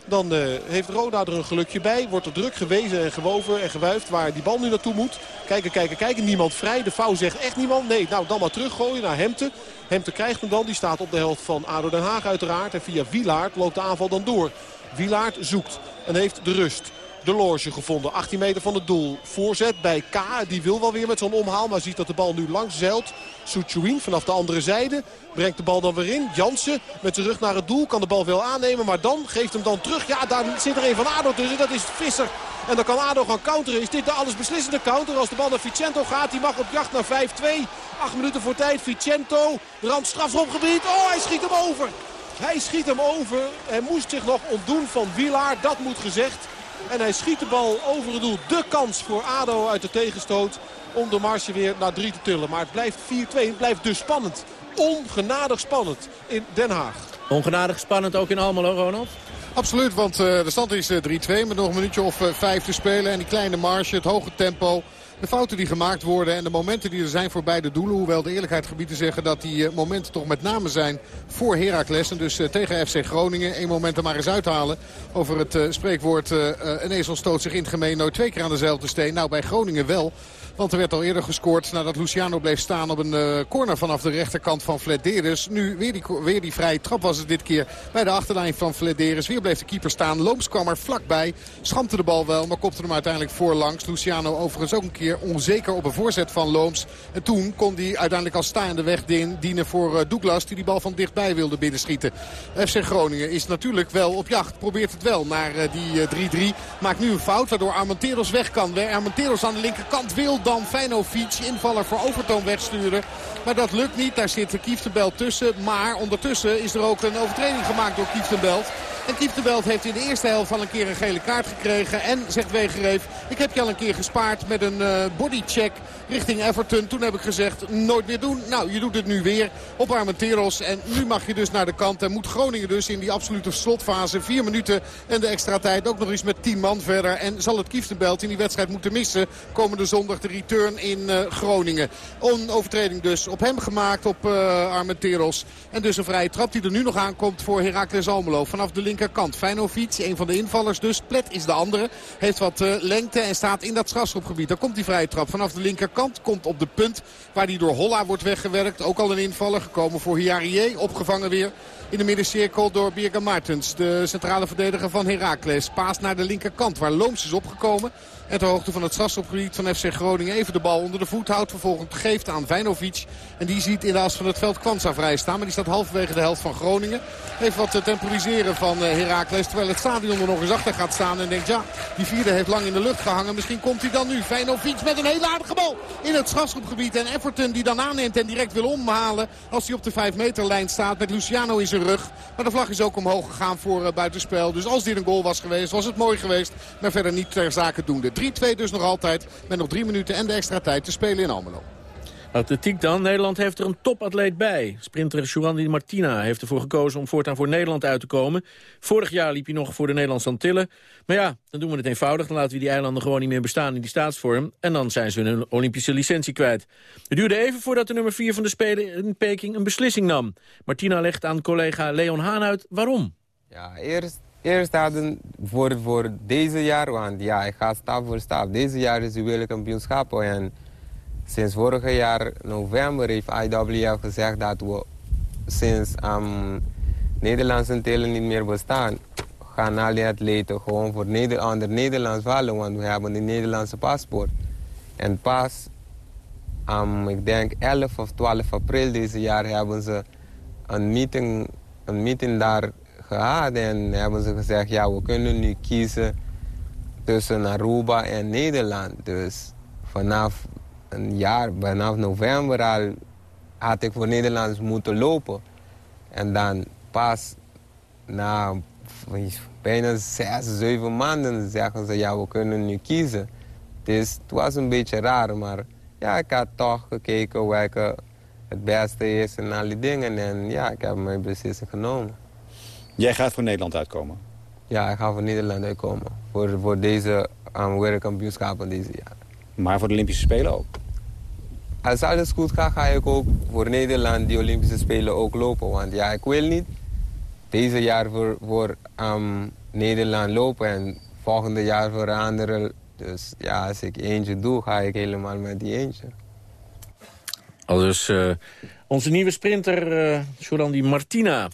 Dan uh, heeft Roda er een gelukje bij. Wordt er druk gewezen en gewoven en gewuifd waar die bal nu naartoe moet. Kijken, kijken, kijken. Niemand vrij. De vouw zegt echt niemand. Nee, nou dan maar teruggooien naar Hemte. Hemte krijgt hem dan. Die staat op de helft van ADO Den Haag uiteraard. En via Wilaard loopt de aanval dan door. Wilaard zoekt en heeft de rust de loge gevonden. 18 meter van het doel. Voorzet bij K. Die wil wel weer met zo'n omhaal. Maar ziet dat de bal nu langs zeilt. Soetjouin vanaf de andere zijde. Brengt de bal dan weer in. Jansen met zijn rug naar het doel. Kan de bal wel aannemen. Maar dan geeft hem dan terug. Ja, daar zit er een van ADO tussen. Dat is Visser. En dan kan ADO gaan counteren. Is dit de allesbeslissende counter? Als de bal naar Vicento gaat. Die mag op jacht naar 5-2. Acht minuten voor tijd. Vicento. Rand strafschopgebied. Oh, hij schiet hem over. Hij schiet hem over. Hij moest zich nog ontdoen van Wilaar. Dat moet gezegd. En hij schiet de bal over het doel. De kans voor ADO uit de tegenstoot om de marge weer naar 3 te tillen. Maar het blijft 4-2. Het blijft dus spannend. Ongenadig spannend in Den Haag. Ongenadig spannend ook in Almelo, Ronald? Absoluut, want uh, de stand is uh, 3-2 met nog een minuutje of uh, 5 te spelen. En die kleine marge, het hoge tempo. De fouten die gemaakt worden en de momenten die er zijn voor beide doelen. Hoewel de eerlijkheid gebied te zeggen dat die momenten toch met name zijn voor Heracles. En dus tegen FC Groningen. Eén moment er maar eens uithalen. Over het spreekwoord een ezel stoot zich in het gemeen nooit twee keer aan dezelfde steen. Nou bij Groningen wel. Want er werd al eerder gescoord nadat Luciano bleef staan op een uh, corner vanaf de rechterkant van Flederis. Nu weer die, weer die vrije trap was het dit keer bij de achterlijn van Flederis. Weer bleef de keeper staan. Looms kwam er vlakbij. Schampte de bal wel, maar kopte hem uiteindelijk voorlangs. Luciano overigens ook een keer onzeker op een voorzet van Looms. En toen kon hij uiteindelijk als staande weg dienen voor uh, Douglas. Die die bal van dichtbij wilde binnenschieten. FC Groningen is natuurlijk wel op jacht. Probeert het wel naar uh, die 3-3. Maakt nu een fout waardoor Armenteros weg kan. Armenteros aan de linkerkant wil dan Feinovic invaller voor Overtoom wegsturen. Maar dat lukt niet. Daar zit Kieftenbelt tussen. Maar ondertussen is er ook een overtreding gemaakt door Kieftenbelt. En Kieftenbelt heeft in de eerste helft al een keer een gele kaart gekregen. En zegt Wegereef, ik heb je al een keer gespaard met een uh, bodycheck richting Everton. Toen heb ik gezegd, nooit meer doen. Nou, je doet het nu weer op Armenteros. En nu mag je dus naar de kant. En moet Groningen dus in die absolute slotfase. Vier minuten en de extra tijd ook nog eens met tien man verder. En zal het Kieftenbelt in die wedstrijd moeten missen. Komende zondag de return in uh, Groningen. Onovertreding dus op hem gemaakt op uh, Armenteros. En dus een vrije trap die er nu nog aankomt voor Heracles Almelo. Vanaf de linkerkant. Feinovic, een van de invallers dus. Plet is de andere. Heeft wat uh, lengte en staat in dat strafschopgebied. Daar komt die vrije trap vanaf de linkerkant. Komt op de punt waar die door Holla wordt weggewerkt. Ook al een invaller gekomen voor Hiarie. Opgevangen weer in de middencirkel door Birga Martens. De centrale verdediger van Heracles. Paas naar de linkerkant waar Looms is opgekomen. En ter hoogte van het strafschopgebied van FC Groningen even de bal onder de voet houdt. Vervolgens geeft aan Vijnovic. En die ziet in de as van het veld Kwanza vrij staan. Maar die staat halverwege de helft van Groningen. Heeft wat te temporiseren van Heracles. Terwijl het stadion er nog eens achter gaat staan. En denkt ja, die vierde heeft lang in de lucht gehangen. Misschien komt hij dan nu. Vijnovic met een hele aardige bal in het strafschopgebied. En Everton die dan aanneemt en direct wil omhalen. Als hij op de 5 meterlijn staat met Luciano in zijn rug. Maar de vlag is ook omhoog gegaan voor uh, buitenspel. Dus als dit een goal was geweest, was het mooi geweest. Maar verder niet ter zake doende. 3-2 dus nog altijd. Met nog drie minuten en de extra tijd te spelen in Almelo. Atletiek dan. Nederland heeft er een topatleet bij. Sprinter Joandy Martina heeft ervoor gekozen om voortaan voor Nederland uit te komen. Vorig jaar liep hij nog voor de Nederlandse Antillen. Maar ja, dan doen we het eenvoudig. Dan laten we die eilanden gewoon niet meer bestaan in die staatsvorm. En dan zijn ze hun Olympische licentie kwijt. Het duurde even voordat de nummer 4 van de Spelen in Peking een beslissing nam. Martina legt aan collega Leon Haan uit waarom. Ja, eerst eerst hadden voor, voor deze jaar, want ja, ik ga stap voor stap. Deze jaar is de wereldkampioenschap en sinds vorig jaar november heeft IWF gezegd dat we sinds um, Nederlandse telen niet meer bestaan, gaan al atleten gewoon voor Nederlands vallen, want we hebben een Nederlandse paspoort. En pas, um, ik denk 11 of 12 april deze jaar hebben ze een meeting, een meeting daar en hebben ze gezegd, ja, we kunnen nu kiezen tussen Aruba en Nederland. Dus vanaf een jaar, vanaf november al, had ik voor Nederlands moeten lopen. En dan pas na bijna zes, zeven maanden zeggen ze, ja, we kunnen nu kiezen. Dus het was een beetje raar, maar ja, ik had toch gekeken welke het beste is en al die dingen. En ja, ik heb mijn beslissing genomen. Jij gaat voor Nederland uitkomen? Ja, ik ga voor Nederland uitkomen. Voor, voor deze um, wereldkampioenschappen deze jaar. Maar voor de Olympische Spelen ook? als alles goed gaat, ga ik ook voor Nederland die Olympische Spelen ook lopen. Want ja, ik wil niet deze jaar voor, voor um, Nederland lopen en volgende jaar voor anderen. Dus ja, als ik eentje doe, ga ik helemaal met die eentje. Al dus uh, onze nieuwe sprinter, uh, Jorandi Martina.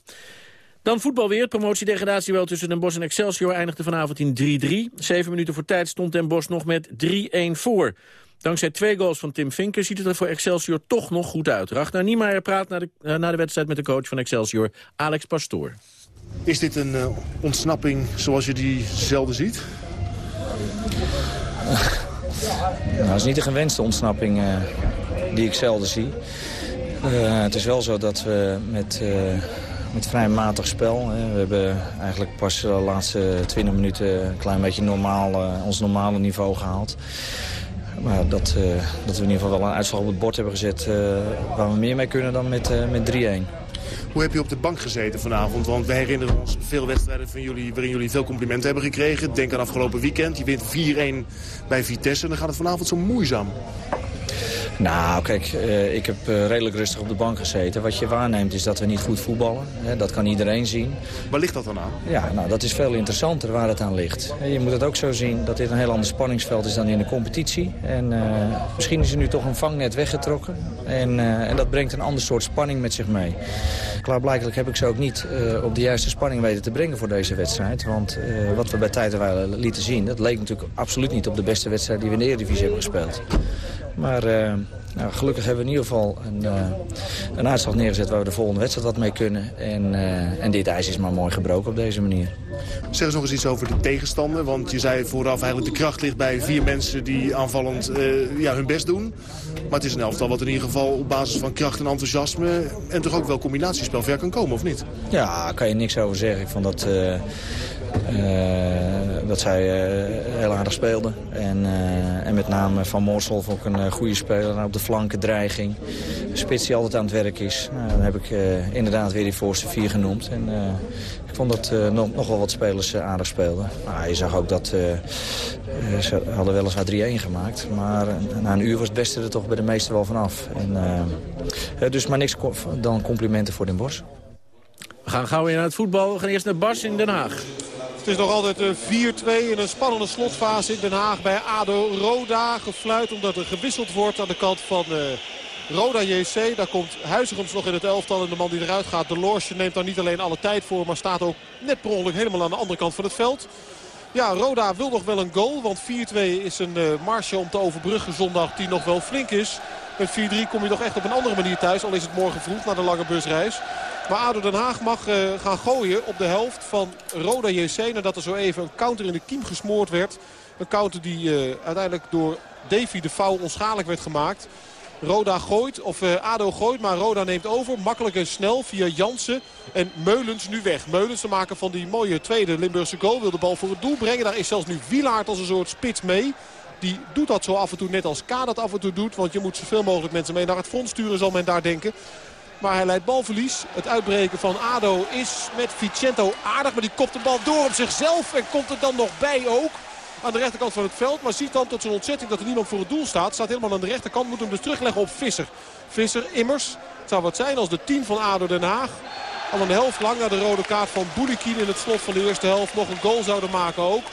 Dan voetbal weer. Promotiedegradatie wel tussen Den Bosch en Excelsior eindigde vanavond in 3-3. Zeven minuten voor tijd stond Den Bosch nog met 3-1 voor. Dankzij twee goals van Tim Vinker ziet het er voor Excelsior toch nog goed uit. Ragnar Niemeyer praat na de, uh, na de wedstrijd met de coach van Excelsior, Alex Pastoor. Is dit een uh, ontsnapping zoals je die zelden ziet? nou, dat is niet de gewenste ontsnapping uh, die ik zelden zie. het is wel zo dat we met met vrij matig spel. We hebben eigenlijk pas de laatste 20 minuten een klein beetje normaal, ons normale niveau gehaald. Maar dat, uh, dat we in ieder geval wel een uitslag op het bord hebben gezet... Waar we meer mee kunnen dan met, met 3-1. Hoe heb je op de bank gezeten vanavond? Want we herinneren ons veel wedstrijden van jullie waarin jullie veel complimenten hebben gekregen. Denk aan afgelopen weekend. Je wint 4-1 bij Vitesse en dan gaat het vanavond zo moeizaam. Nou, kijk, uh, ik heb uh, redelijk rustig op de bank gezeten. Wat je waarneemt is dat we niet goed voetballen. Hè, dat kan iedereen zien. Waar ligt dat dan aan? Ja, nou, dat is veel interessanter waar het aan ligt. Je moet het ook zo zien dat dit een heel ander spanningsveld is dan in de competitie. En uh, misschien is er nu toch een vangnet weggetrokken. En, en dat brengt een ander soort spanning met zich mee. Klaarblijkelijk heb ik ze ook niet op de juiste spanning weten te brengen voor deze wedstrijd. Want wat we bij tijden lieten zien, dat leek natuurlijk absoluut niet op de beste wedstrijd die we in de Eredivisie hebben gespeeld. Maar uh, nou, gelukkig hebben we in ieder geval een, uh, een uitslag neergezet... waar we de volgende wedstrijd wat mee kunnen. En, uh, en dit ijs is maar mooi gebroken op deze manier. Zeg eens nog eens iets over de tegenstander. Want je zei vooraf eigenlijk de kracht ligt bij vier mensen die aanvallend ja, hun best doen. Maar het is een elftal wat in ieder geval op basis van kracht en enthousiasme... en toch ook wel combinatiespel ver kan komen, of niet? Ja, daar kan je niks over zeggen. Ik vond dat... Uh, dat zij uh, heel aardig speelden. En, uh, en met name Van Moorsel ook een goede speler. Op de flanken dreiging. Spits die altijd aan het werk is. Nou, dan heb ik inderdaad weer die voorste vier genoemd. En, ik vond dat nog, nog wel wat spelers aardig speelden. Nou, je zag ook dat ze hadden weliswaar 3-1 gemaakt. Maar na een uur was het beste er toch bij de meesten wel vanaf. En, dus maar niks dan complimenten voor Den Bosch. We gaan gauw weer naar het voetbal. We gaan eerst naar Bas in Den Haag. Het is nog altijd 4-2 in een spannende slotfase in Den Haag bij ADO Roda. Gefluit omdat er gewisseld wordt aan de kant van uh, Roda JC. Daar komt Huizigems nog in het elftal. En de man die eruit gaat, de Lorsje, neemt daar niet alleen alle tijd voor... maar staat ook net per ongeluk helemaal aan de andere kant van het veld. Ja, Roda wil nog wel een goal. Want 4-2 is een uh, marge om te overbruggen zondag die nog wel flink is. Met 4-3 kom je toch echt op een andere manier thuis. Al is het morgen vroeg na de lange busreis. Maar ADO Den Haag mag uh, gaan gooien op de helft van Roda JC. Nadat er zo even een counter in de kiem gesmoord werd. Een counter die uh, uiteindelijk door Davy de Vouw onschadelijk werd gemaakt. Roda gooit, of uh, ADO gooit, maar Roda neemt over. Makkelijk en snel via Jansen en Meulens nu weg. Meulens te maken van die mooie tweede Limburgse goal. Wil de bal voor het doel brengen. Daar is zelfs nu Wielaert als een soort spits mee. Die doet dat zo af en toe net als K dat af en toe doet. Want je moet zoveel mogelijk mensen mee naar het front sturen zal men daar denken. Maar hij leidt balverlies. Het uitbreken van ADO is met Vicento aardig. Maar die kopt de bal door op zichzelf. En komt er dan nog bij ook. Aan de rechterkant van het veld. Maar ziet dan tot zijn ontzetting dat er niemand voor het doel staat. Staat helemaal aan de rechterkant. Moet hem dus terugleggen op Visser. Visser immers. Het zou wat zijn als de 10 van ADO Den Haag. Al een helft lang naar de rode kaart van Boulikin in het slot van de eerste helft. Nog een goal zouden maken ook.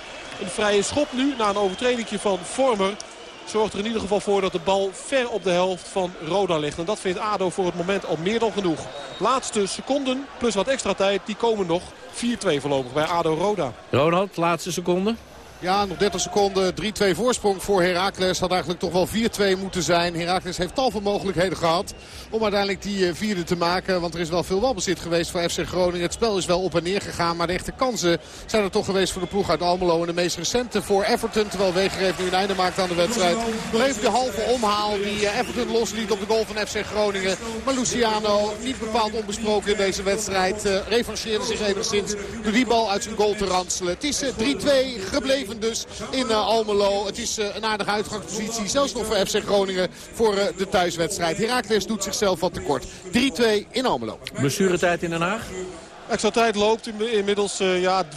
Een vrije schop nu na een overtreding van Vormer zorgt er in ieder geval voor dat de bal ver op de helft van Roda ligt. En dat vindt ADO voor het moment al meer dan genoeg. Laatste seconden plus wat extra tijd, die komen nog. 4-2 voorlopig bij ADO Roda. Ronald, laatste seconde. Ja, nog 30 seconden. 3-2 voorsprong voor Heracles. Had eigenlijk toch wel 4-2 moeten zijn. Heracles heeft tal van mogelijkheden gehad om uiteindelijk die eh, vierde te maken. Want er is wel veel walbezit geweest voor FC Groningen. Het spel is wel op en neer gegaan. Maar de echte kansen zijn er toch geweest voor de ploeg uit Almelo. En de meest recente voor Everton. Terwijl Wegereef nu een einde maakt aan de wedstrijd. Even de halve omhaal die eh, Everton losliet op de goal van FC Groningen. Maar Luciano, niet bepaald onbesproken in deze wedstrijd. Uh, revancheerde zich enigszins door die bal uit zijn goal te ranselen. Het is 3-2 gebleven dus in uh, Almelo. Het is uh, een aardige uitgangspositie. Zelfs nog voor FC Groningen voor uh, de thuiswedstrijd. Heracles doet zichzelf wat tekort. 3-2 in Almelo. Blessuretijd in Den Haag? Extra tijd loopt inmiddels uh, ja, 4-2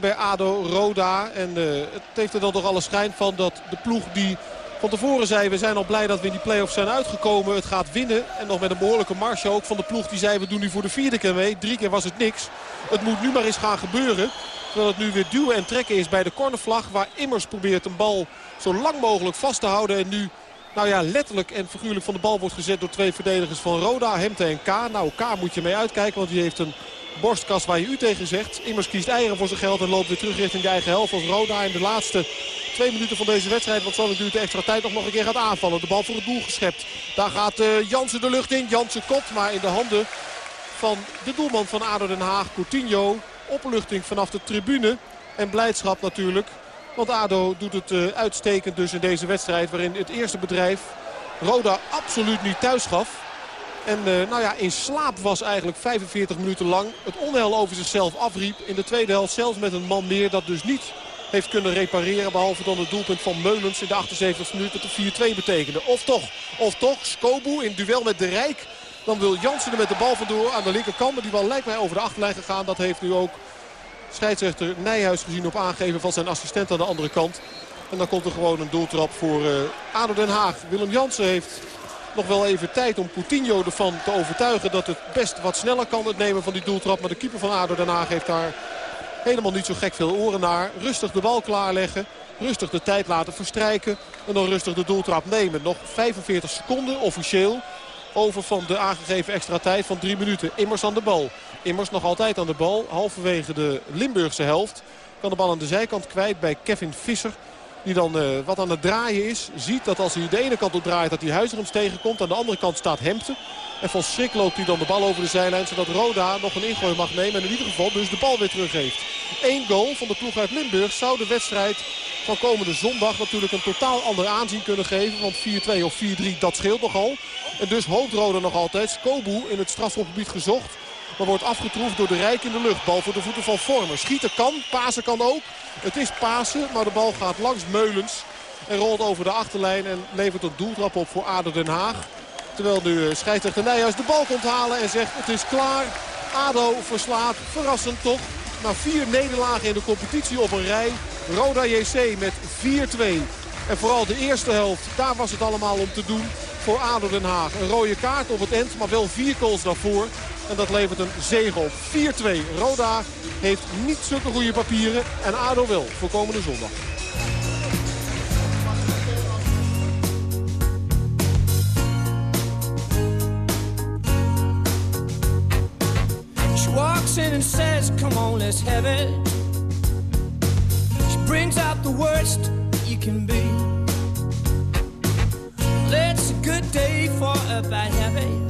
bij ADO Roda. En uh, het heeft er dan toch alle schijn van dat de ploeg die Van tevoren zei we zijn al blij dat we in die play-offs zijn uitgekomen. Het gaat winnen. En nog met een behoorlijke marge ook van de ploeg. Die zei we doen nu voor de vierde keer mee. Drie keer was het niks. Het moet nu maar eens gaan gebeuren. Terwijl het nu weer duwen en trekken is bij de cornervlag. Waar Immers probeert een bal zo lang mogelijk vast te houden. En nu nou ja, letterlijk en figuurlijk van de bal wordt gezet door twee verdedigers van Roda. Hemte en K. Nou, K moet je mee uitkijken, want die heeft een borstkast waar je u tegen zegt. Immers kiest eieren voor zijn geld en loopt weer terug richting de eigen helft als Roda in de laatste twee minuten van deze wedstrijd. Want zo duurt de extra tijd nog, een keer gaat aanvallen. De bal voor het doel geschept. Daar gaat uh, Jansen de lucht in. Jansen kopt maar in de handen van de doelman van ADO Den Haag, Coutinho. Opluchting vanaf de tribune. En blijdschap natuurlijk. Want ADO doet het uh, uitstekend dus in deze wedstrijd. Waarin het eerste bedrijf Roda absoluut niet thuis gaf. En uh, nou ja, in slaap was eigenlijk 45 minuten lang. Het onheil over zichzelf afriep. In de tweede helft zelfs met een man meer dat dus niet heeft kunnen repareren. Behalve dan het doelpunt van Meulens in de 78 minuut dat de 4-2 betekende. Of toch, of toch, Skobu in duel met de Rijk. Dan wil Jansen er met de bal vandoor aan de linkerkant. Maar die bal lijkt mij over de achterlijn gegaan. Dat heeft nu ook scheidsrechter Nijhuis gezien op aangeven van zijn assistent aan de andere kant. En dan komt er gewoon een doeltrap voor uh, ADO Den Haag. Willem Jansen heeft nog wel even tijd om Coutinho ervan te overtuigen dat het best wat sneller kan het nemen van die doeltrap. Maar de keeper van ADO Den Haag heeft daar helemaal niet zo gek veel oren naar. Rustig de bal klaarleggen. Rustig de tijd laten verstrijken. En dan rustig de doeltrap nemen. Nog 45 seconden officieel over van de aangegeven extra tijd van drie minuten. Immers aan de bal. Immers nog altijd aan de bal. Halverwege de Limburgse helft. Kan de bal aan de zijkant kwijt bij Kevin Visser. Die dan uh, wat aan het draaien is. Ziet dat als hij de ene kant op draait dat hij Huizerums tegenkomt. Aan de andere kant staat Hemte. En van schrik loopt hij dan de bal over de zijlijn. Zodat Roda nog een ingooi mag nemen. En in ieder geval dus de bal weer teruggeeft. Eén goal van de ploeg uit Limburg zou de wedstrijd van komende zondag natuurlijk een totaal ander aanzien kunnen geven. Want 4-2 of 4-3 dat scheelt nogal. En dus hoopt Roda nog altijd. Skobu in het strafschopgebied gezocht. Maar wordt afgetroefd door de Rijk in de lucht. Bal voor de voeten van Vormer. Schieten kan, Pasen kan ook. Het is Pasen, maar de bal gaat langs Meulens. En rolt over de achterlijn en levert een doeltrap op voor ADO Den Haag. Terwijl nu scheidsrechter Nijhuis de bal komt halen en zegt het is klaar. ADO verslaat, verrassend toch, na vier nederlagen in de competitie op een rij. Roda JC met 4-2. En vooral de eerste helft, daar was het allemaal om te doen voor ADO Den Haag. Een rode kaart op het eind, maar wel vier goals daarvoor. En dat levert een zege op. 4-2. Roda heeft niet zulke goede papieren. En ADO wel voor komende zondag. She walks in and says, come on, let's have it. She brings out the worst you can be. It's a good day for a bad habit.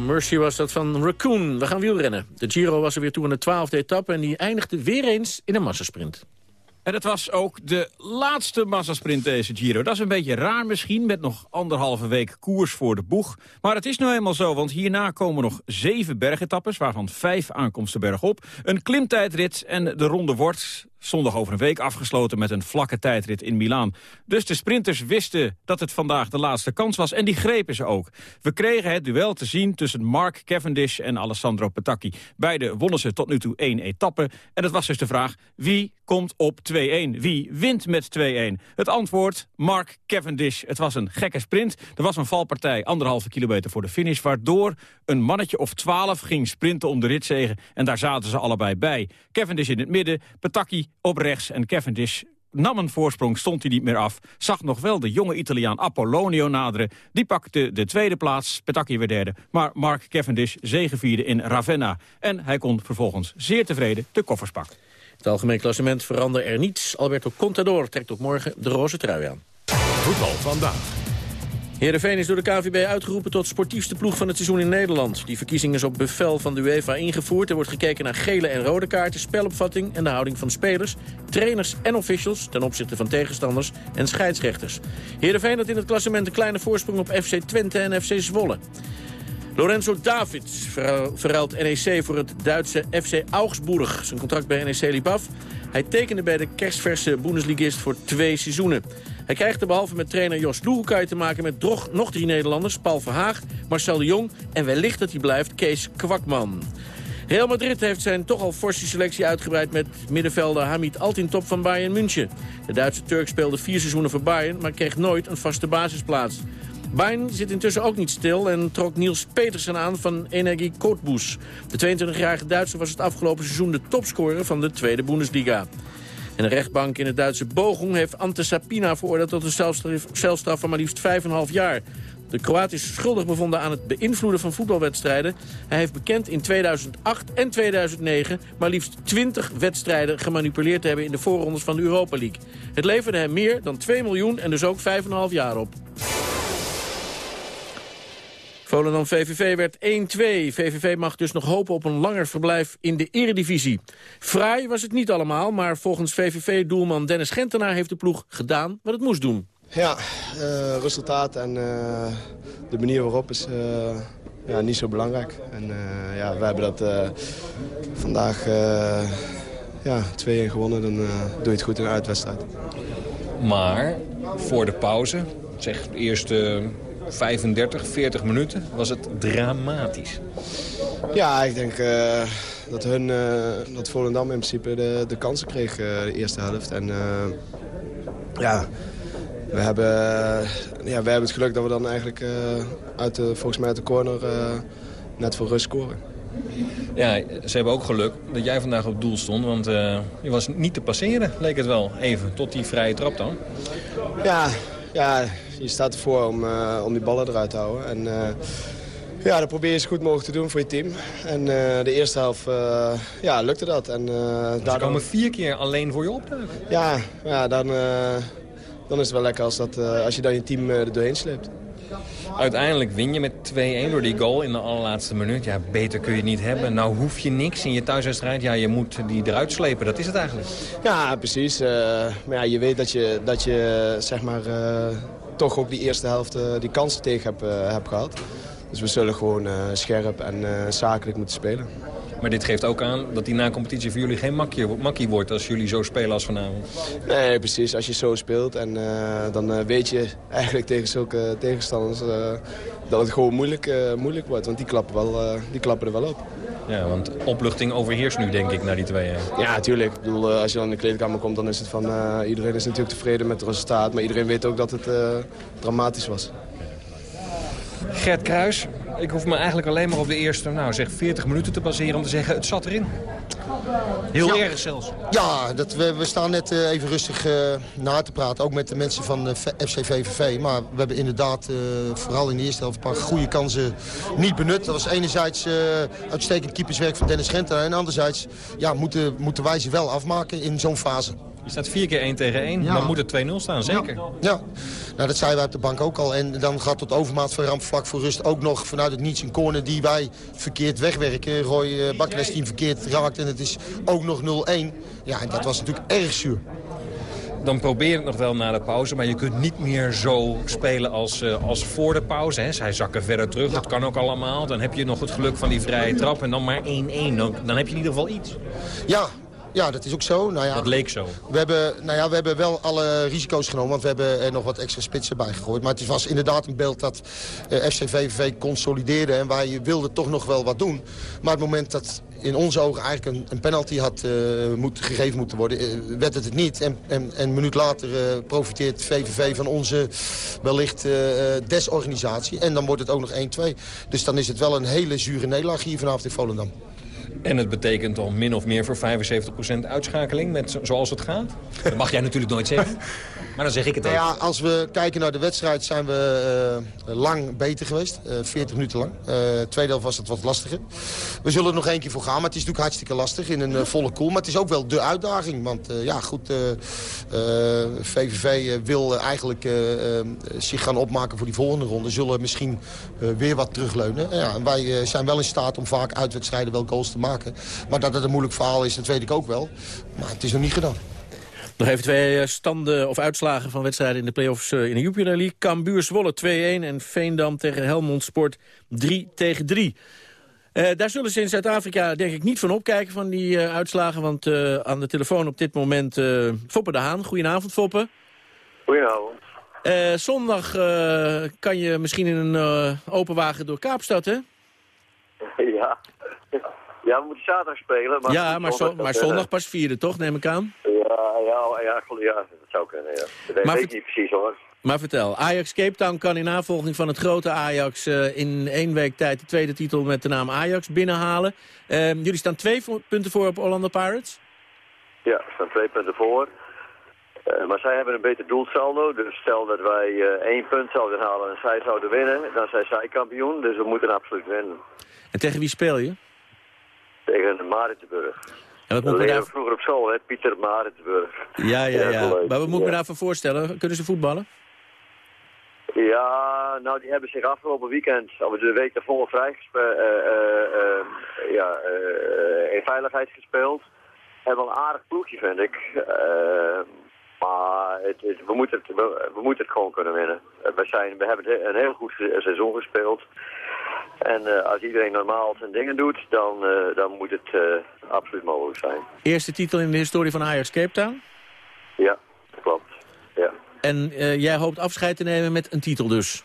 Mercy was dat van Raccoon. We gaan wielrennen. De Giro was er weer toe aan de twaalfde etappe... en die eindigde weer eens in een massasprint. En het was ook de laatste massasprint deze Giro. Dat is een beetje raar misschien, met nog anderhalve week koers voor de boeg. Maar het is nou eenmaal zo, want hierna komen nog zeven bergetappes... waarvan vijf aankomsten bergop, een klimtijdrit en de ronde wordt zondag over een week afgesloten met een vlakke tijdrit in Milaan. Dus de sprinters wisten dat het vandaag de laatste kans was en die grepen ze ook. We kregen het duel te zien tussen Mark Cavendish en Alessandro Petacchi. Beide wonnen ze tot nu toe één etappe. En het was dus de vraag, wie komt op 2-1? Wie wint met 2-1? Het antwoord, Mark Cavendish. Het was een gekke sprint. Er was een valpartij anderhalve kilometer voor de finish... waardoor een mannetje of 12 ging sprinten om de ritzegen. En daar zaten ze allebei bij. Cavendish in het midden, Petacchi op rechts en Cavendish nam een voorsprong, stond hij niet meer af. Zag nog wel de jonge Italiaan Apollonio naderen. Die pakte de tweede plaats, Petacchi weer derde. Maar Mark Cavendish zegevierde in Ravenna. En hij kon vervolgens zeer tevreden de koffers pakken. Het algemeen klassement verandert er niets. Alberto Contador trekt op morgen de roze trui aan. Voetbal vandaag. Heerenveen is door de KVB uitgeroepen tot sportiefste ploeg van het seizoen in Nederland. Die verkiezing is op bevel van de UEFA ingevoerd. Er wordt gekeken naar gele en rode kaarten, spelopvatting en de houding van spelers, trainers en officials ten opzichte van tegenstanders en scheidsrechters. Heerenveen had in het klassement een kleine voorsprong op FC Twente en FC Zwolle. Lorenzo Davids verruilt NEC voor het Duitse FC Augsburg. Zijn contract bij NEC liep af. Hij tekende bij de kerstverse Bundesligist voor twee seizoenen. Hij krijgt er behalve met trainer Jos Loehoekaj te maken met drog, nog drie Nederlanders. Paul Verhaag, Marcel de Jong en wellicht dat hij blijft Kees Kwakman. Real Madrid heeft zijn toch al forse selectie uitgebreid met middenvelder Hamid Altintop van Bayern München. De Duitse Turk speelde vier seizoenen voor Bayern, maar kreeg nooit een vaste basisplaats. Bayern zit intussen ook niet stil en trok Niels Petersen aan van Energie Cottbus. De 22-jarige Duitser was het afgelopen seizoen de topscorer van de tweede Bundesliga. En de rechtbank in het Duitse Bochum heeft Ante Sapina veroordeeld tot een celstraf van maar liefst 5,5 jaar. De Kroat is schuldig bevonden aan het beïnvloeden van voetbalwedstrijden. Hij heeft bekend in 2008 en 2009 maar liefst 20 wedstrijden gemanipuleerd te hebben in de voorrondes van de Europa League. Het leverde hem meer dan 2 miljoen en dus ook 5,5 jaar op. Volendam VVV werd 1-2. VVV mag dus nog hopen op een langer verblijf in de eredivisie. Fraai was het niet allemaal, maar volgens VVV-doelman Dennis Gentenaar heeft de ploeg gedaan wat het moest doen. Ja, uh, resultaat en uh, de manier waarop is uh, ja, niet zo belangrijk. En ja, we hebben dat vandaag ja, 2-1 gewonnen, dan doe je het goed in de uitwedstrijd. Maar voor de pauze, zeg de eerste 35, 40 minuten was het dramatisch. Ja, ik denk uh, dat, hun, uh, dat Volendam in principe de, de kansen kreeg uh, de eerste helft. En ja, we hebben, ja, we hebben het geluk dat we dan eigenlijk uit de, volgens mij uit de corner net voor rust scoren. Ja, ze hebben ook geluk dat jij vandaag op doel stond. Want je was niet te passeren, leek het wel. Even, tot die vrije trap dan. Ja, ja je staat ervoor om, uh, om die ballen eruit te houden. En uh, ja, dat probeer je zo goed mogelijk te doen voor je team. En uh, de eerste helft ja, lukte dat. En, dus ze komen vier keer alleen voor je opduiken? Ja, ja dan, dan is het wel lekker als, dat, als je dan je team er doorheen sleept. Uiteindelijk win je met 2-1 door die goal in de allerlaatste minuut. Ja, beter kun je niet hebben. Nou hoef je niks in je thuiswedstrijd. Ja, je moet die eruit slepen. Dat is het eigenlijk. Ja, precies. Uh, maar ja, je weet dat je, dat je zeg maar, uh, toch ook die eerste helft uh, die kansen tegen hebt, hebt gehad. Dus we zullen gewoon scherp en zakelijk moeten spelen. Maar dit geeft ook aan dat die na-competitie voor jullie geen makkie, makkie wordt als jullie zo spelen als vanavond. Nee, precies. Als je zo speelt en uh, dan uh, weet je (laughs) eigenlijk tegen zulke tegenstanders uh, dat het gewoon moeilijk, moeilijk wordt. Want die klappen, wel, die klappen er wel op. Ja, want opluchting overheerst nu denk ik naar die twee. Ja, natuurlijk. Ik bedoel, als je dan in de kleedkamer komt, dan is het van... iedereen is natuurlijk tevreden met het resultaat. Maar iedereen weet ook dat het dramatisch was. Gert Kruis, ik hoef me eigenlijk alleen maar op de eerste nou, zeg 40 minuten te baseren om te zeggen het zat erin. Heel erg zelfs. Ja, dat we, we staan net uh, even rustig uh, na te praten. Ook met de mensen van uh, FC VVV. Maar we hebben inderdaad vooral in de eerste helft een paar goede kansen niet benut. Dat was enerzijds uitstekend keeperswerk van Dennis Genter. En anderzijds ja, moeten, moeten wij ze wel afmaken in zo'n fase. Je staat vier keer 1 tegen 1. Ja. Dan moet het 2-0 staan, zeker. Ja, nou, dat zeiden wij op de bank ook al. En dan gaat tot overmaat van ramp vlak voor rust ook nog vanuit het niets een corner die wij verkeerd wegwerken. Roy uh, die hem verkeerd raakt en het is ook nog 0-1. Ja, en dat was natuurlijk erg zuur. Dan probeer het nog wel na de pauze, maar je kunt niet meer zo spelen als, uh, als voor de pauze. Hè. Zij zakken verder terug, dat kan ook allemaal. Dan heb je nog het geluk van die vrije trap en dan maar 1-1. Dan, dan heb je in ieder geval iets. Ja, ja, dat is ook zo. Nou ja, dat leek zo. We hebben, nou ja, we hebben wel alle risico's genomen, want we hebben er nog wat extra spitsen bij gegooid. Maar het was inderdaad een beeld dat uh, FC VVV consolideerde en wij wilden toch nog wel wat doen. Maar het moment dat in onze ogen eigenlijk een, een penalty had uh, moet, gegeven moeten worden, uh, werd het het niet. En, en, en een minuut later uh, profiteert VVV van onze wellicht desorganisatie. En dan wordt het ook nog 1-2. Dus dan is het wel een hele zure nederlaag hier vanavond in Volendam. En het betekent dan min of meer voor 75% uitschakeling, met zoals het gaat? Dat mag jij natuurlijk nooit zeggen. (laughs) Maar dan zeg ik het even. Nou ja, als we kijken naar de wedstrijd zijn we uh, lang beter geweest. Uh, 40 minuten lang. Uh, tweede helft was het wat lastiger. We zullen er nog één keer voor gaan. Maar het is natuurlijk hartstikke lastig in een volle koel. Maar het is ook wel de uitdaging. Want ja, goed, VVV wil eigenlijk zich gaan opmaken voor die volgende ronde. Zullen misschien weer wat terugleunen. Ja, en wij zijn wel in staat om vaak uitwedstrijden wel goals te maken. Maar dat het een moeilijk verhaal is, dat weet ik ook wel. Maar het is nog niet gedaan. Nog even twee standen of uitslagen van wedstrijden in de play-offs in de Jupiler League. Cambuur Zwolle 2-1 en Veendam tegen Helmond Sport 3 tegen 3. Uh, daar zullen ze in Zuid-Afrika denk ik niet van opkijken van die uh, uitslagen. Want uh, aan de telefoon op dit moment Foppe de Haan. Goedenavond Foppe. Goedenavond. zondag kan je misschien in een open wagen door Kaapstad hè? (laughs) Ja. Ja, we moeten zaterdag spelen. Maar ja, maar, zondag, maar zondag pas vierde, toch, neem ik aan? Ja, ja, ja, ja dat zou kunnen, ja. Dat maar weet ik niet precies, hoor. Maar vertel, Ajax Cape Town kan in navolging van het grote Ajax... Uh, in één week tijd de tweede titel met de naam Ajax binnenhalen. Uh, jullie staan twee punten voor op Orlando Pirates? Ja, we staan twee punten voor. Uh, maar zij hebben een beter doelsaldo. Dus stel dat wij één punt zouden halen en zij zouden winnen... dan zijn zij kampioen, dus we moeten absoluut winnen. En tegen wie speel je? Tegen Maartensburg. En wat moet leren daar... we vroeger op school, hè? Pieter Maartensburg. Ja, ja, ja. Maar wat moet ik me daarvoor voorstellen? Kunnen ze voetballen? Ja, nou die hebben zich afgelopen weekend, of de week daarvoor vrijgespeeld, ja, eh, in veiligheid gespeeld. Hebben wel een aardig ploegje vind ik. Eh, maar het, het- we, moeten het, we, we moeten het gewoon kunnen winnen. We, zijn, we hebben een heel goed se- seizoen gespeeld. En eh, als iedereen normaal zijn dingen doet, dan, eh, dan moet het eh, absoluut mogelijk zijn. Eerste titel in de historie van Ajax Cape Town. Ja, klopt. Ja. En jij hoopt afscheid te nemen met een titel dus.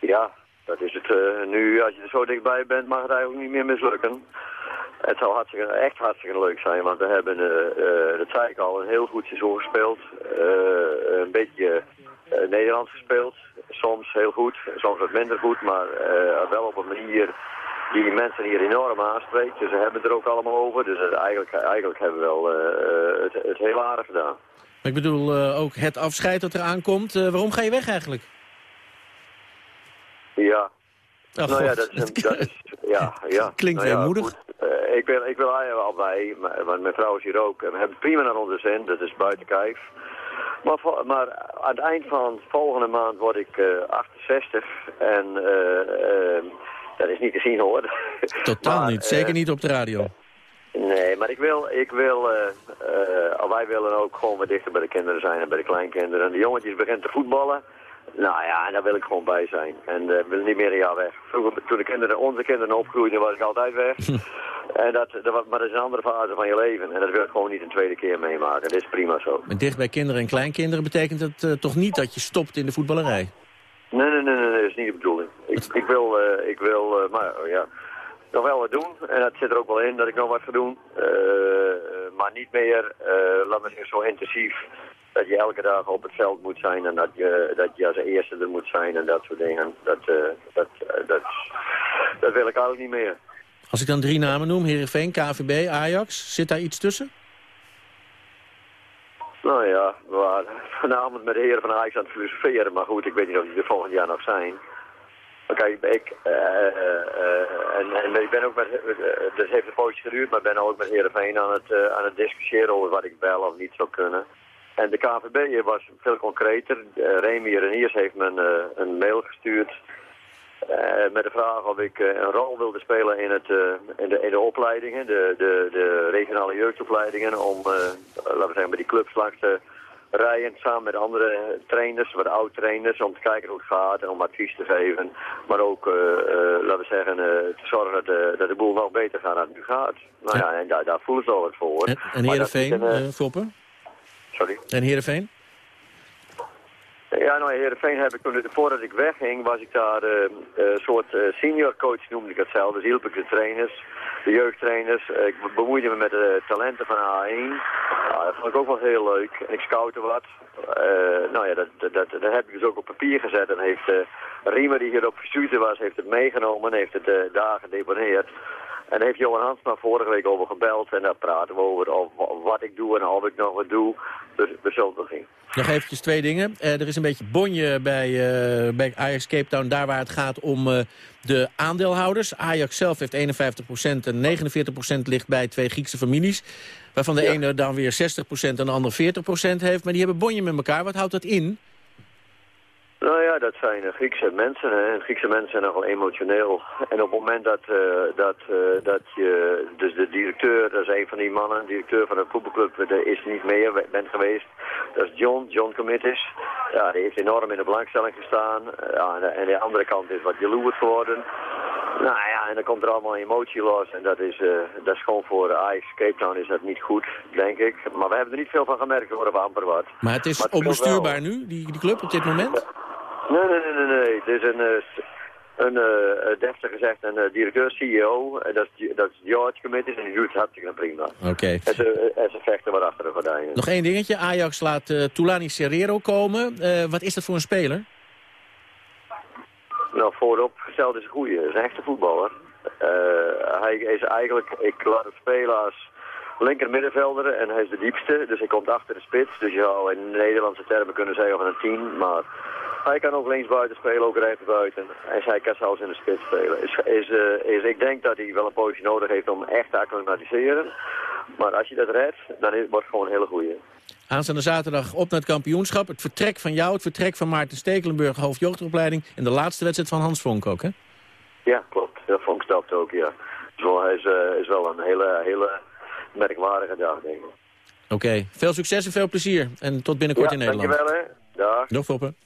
Ja, dat is het. nu, als je er zo dichtbij bent, mag het eigenlijk niet meer mislukken. Het zou hartstikke, echt hartstikke leuk zijn, want we hebben, dat zei ik al, een heel goed seizoen gespeeld. Een beetje eh, Nederlands gespeeld. Soms heel goed, soms wat minder goed, maar eh, wel op een manier die mensen hier enorm aanspreekt. Dus we hebben het er ook allemaal over. Dus eigenlijk, eigenlijk hebben we wel eh, het, het heel aardig gedaan. Maar ik bedoel ook het afscheid dat er aankomt. Eh, waarom ga je weg eigenlijk? Ja. Oh, nou ja, dat is, een- dat is (laughs) ja, ja. Klinkt nou ja. Eh, ik wil, ik wil eigenlijk al bij, want mijn vrouw is hier ook. We hebben het prima naar onze zin, dat is buiten kijf. Maar, maar aan het eind van volgende maand word ik eh, 68 en eh, eh, dat is niet te zien hoor. (laughs) Totaal Maar, niet. Zeker eh, niet op de radio. Nee, maar ik wil, ik wil eh, eh, wij willen ook gewoon wat dichter bij de kinderen zijn en bij de kleinkinderen. En de jongetjes beginnen te voetballen. Nou ja, en daar wil ik gewoon bij zijn. En ik wil niet meer een jaar weg. Vroeger, toen de kinderen, onze kinderen opgroeiden, was ik altijd weg. (laughs) en dat, dat, maar dat is een andere fase van je leven. En dat wil ik gewoon niet een tweede keer meemaken. Dat is prima zo. Maar dicht bij kinderen en kleinkinderen betekent het eh, toch niet dat je stopt in de voetballerij? Nee, nee, nee, nee, nee, dat is niet de bedoeling. Ik, ik wil, eh, ik wil maar oh ja, nog wel wat doen. En dat zit er ook wel in dat ik nog wat ga doen. Maar niet meer, laat me zeggen, zo intensief. Dat je elke dag op het veld moet zijn en dat je, dat je als eerste er moet zijn en dat soort dingen. Dat, eh, dat, eh, dat, dat wil ik eigenlijk niet meer. Als ik dan drie namen noem, Heerenveen, KVB, Ajax, zit daar iets tussen? Nou ja, we waren (laughs) vanavond met de heren van Ajax aan het filosoferen. Maar goed, ik weet niet of die er volgend jaar nog zijn. Kijk, ik, eh, en, en ik ben ook met, uh, dus heeft een poosje geduurd, maar ik ben ook met Heerenveen aan het, aan het discussiëren over wat ik wel of niet zou kunnen. En de KVB was veel concreter. Uh, Remy Reniers heeft me een, een mail gestuurd met de vraag of ik een rol wilde spelen in, het, in, de, in de opleidingen, de, de, de regionale jeugdopleidingen, om, laten we zeggen, bij die clubs langs te rijden samen met andere trainers, wat oud-trainers, om te kijken hoe het gaat en om advies te geven. Maar ook, laten we zeggen, te zorgen dat, dat de boel nog beter gaat dan het nu gaat. Nou ja, en daar, daar voelen ze al wat voor. En, en Heerenveen, Foppen? Sorry? En Heerenveen? Ja, nou, Heerenveen heb ik toen, voordat ik wegging, was ik daar een soort senior coach, noemde ik het zelf. Dus hielp ik de trainers de jeugdtrainers. Ik bemoeide me met de talenten van A1. Ja, dat vond ik ook wel heel leuk. En ik scoutte wat. Nou ja, dat, dat, dat, dat, heb ik dus ook op papier gezet. En heeft Riemer, die hier op visite was, heeft het meegenomen en heeft het daar gedeponeerd. En heeft Johan Hansma vorige week over gebeld. En daar praten we over of, wat ik doe en of ik nog wat doe. Dus we zullen het zien. Nog eventjes twee dingen. Uh, er is een beetje bonje bij, uh, bij Ajax Cape Town, daar waar het gaat om uh, de aandeelhouders. Ajax zelf heeft 51% en 49% ligt bij twee Griekse families. Waarvan de ja. ene dan weer 60% en de ander 40% heeft. Maar die hebben bonje met elkaar. Wat houdt dat in? Nou ja, dat zijn uh, Griekse mensen. Hè. En Griekse mensen zijn nogal emotioneel. En op het moment dat, uh, dat, uh, dat je... Dus de directeur, dat is een van die mannen, de directeur van de voetbalclub, er is niet meer bent geweest. Dat is John, John Committis. Ja, die heeft enorm in de belangstelling gestaan. ja, en, de, en de andere kant is wat jaloers geworden. Nou ja, en dan komt er allemaal emotie los. En dat is, dat is gewoon voor Ajax Cape Town is dat niet goed, denk ik. Maar we hebben er niet veel van gemerkt hoor, of amper wat. Maar het is maar het onbestuurbaar nu, die, die club op dit moment? Nee, nee, nee, nee, nee. Het is een, een uh, deftig gezegd een uh, directeur, CEO. En dat is, dat is George Committees en die doet het hartstikke prima. Oké. Okay. En, ze, en ze vechten wat achter de gordijnen. Nog één dingetje. Ajax laat uh, Tulani Serrero komen. wat is dat voor een speler? Nou, vooropgesteld is een goeie. is een echte voetballer. hij is eigenlijk, ik laat als linker middenvelder en hij is de diepste. Dus hij komt achter de spits. Dus je zou in Nederlandse termen kunnen zeggen van een 10. Maar hij kan ook links buiten spelen, ook buiten. En hij kan zelfs in de spits spelen. Is, is, uh, is, ik denk dat hij wel een positie nodig heeft om echt te acclimatiseren. Maar als je dat redt, dan is, wordt het gewoon een hele goeie. Aanstaande zaterdag op naar het kampioenschap. Het vertrek van jou, het vertrek van Maarten Stekelenburg, hoofdjeugdopleiding. En de laatste wedstrijd van Hans Vonk ook, hè? Ja, klopt. Ja, Vonk stapt ook, ja. Dus hij is, uh, is wel een hele, hele merkwaardige dag, denk ik. Oké, okay. veel succes en veel plezier. En tot binnenkort ja, in Nederland. dankjewel, hè. Dag. Dag, Foppen.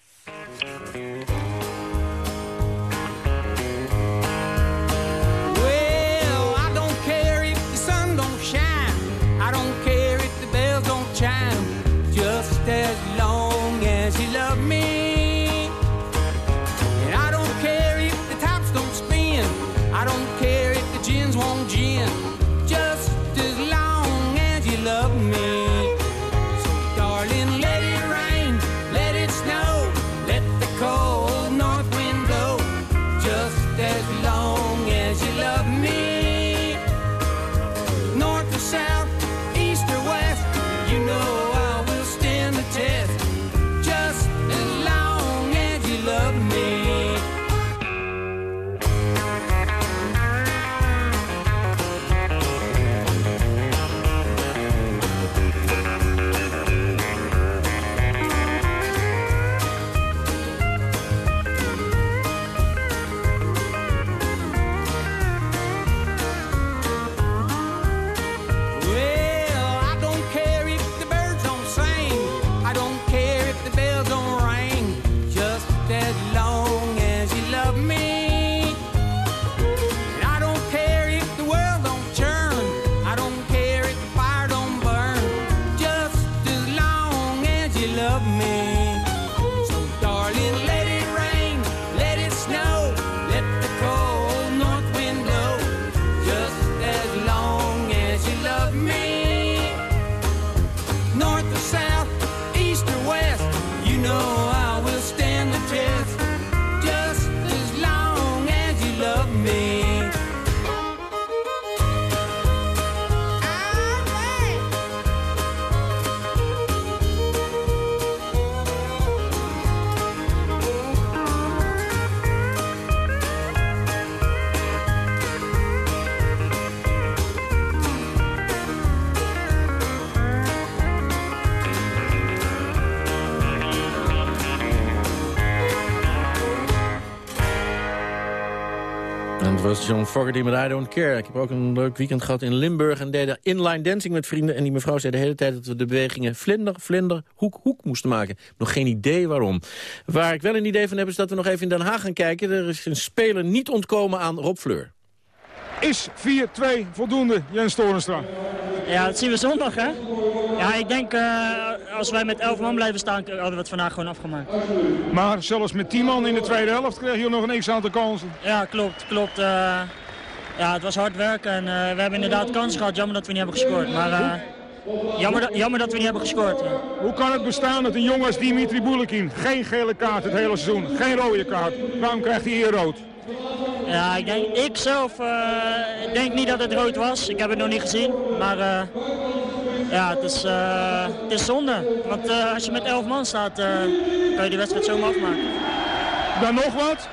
Fogerty met I Don't Care. Ik heb ook een leuk weekend gehad in Limburg... en deden inline dancing met vrienden. En die mevrouw zei de hele tijd dat we de bewegingen... vlinder, vlinder, hoek, hoek moesten maken. Nog geen idee waarom. Waar ik wel een idee van heb is dat we nog even in Den Haag gaan kijken. Er is een speler niet ontkomen aan Rob Fleur. Is 4-2 voldoende, Jens Torenstra? Ja, dat zien we zondag, hè? Ja, ik denk uh, als wij met 11 man blijven staan, hadden we het vandaag gewoon afgemaakt. Maar zelfs met 10 man in de tweede helft kreeg je nog een x-aantal kansen. Ja, klopt, klopt. Uh, ja, het was hard werken en uh, we hebben inderdaad kansen gehad. Jammer dat we niet hebben gescoord. Maar jammer, dat, jammer dat we niet hebben gescoord. Ja. Hoe kan het bestaan dat een jongen als Dimitri Boulekin geen gele kaart het hele seizoen, geen rode kaart? Waarom krijgt hij hier rood? Ja, ik, denk, ik zelf uh, denk niet dat het rood was. Ik heb het nog niet gezien. Maar uh, ja, het is, uh, het is zonde. Want als je met 11 man staat, kan je die wedstrijd zomaar afmaken. Dan nog wat?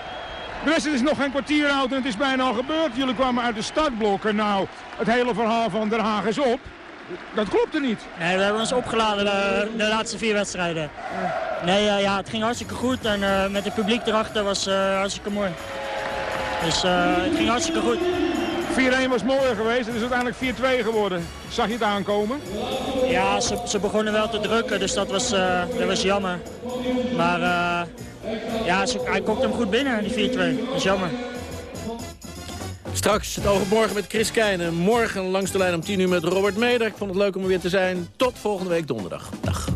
De wedstrijd is nog geen kwartier oud en het is bijna al gebeurd. Jullie kwamen uit de startblokken. Nou, het hele verhaal van Den Haag is op. Dat klopt er niet. Nee, we hebben ons opgeladen de, de laatste vier wedstrijden. Nee, ja, het ging hartstikke goed en met het publiek erachter was hartstikke mooi. Dus uh, het ging hartstikke goed. 4-1 was mooier geweest, het is uiteindelijk 4-2 geworden. Zag je het aankomen? Ja, ze, ze begonnen wel te drukken, dus dat was, uh, dat was jammer. Maar uh, ja, ze, hij kokt hem goed binnen, die 4-2. Dat is jammer. Straks het ogenmorgen met Chris Keijnen. Morgen langs de lijn om 10 uur met Robert Meder. Ik vond het leuk om er weer te zijn. Tot volgende week donderdag. Dag.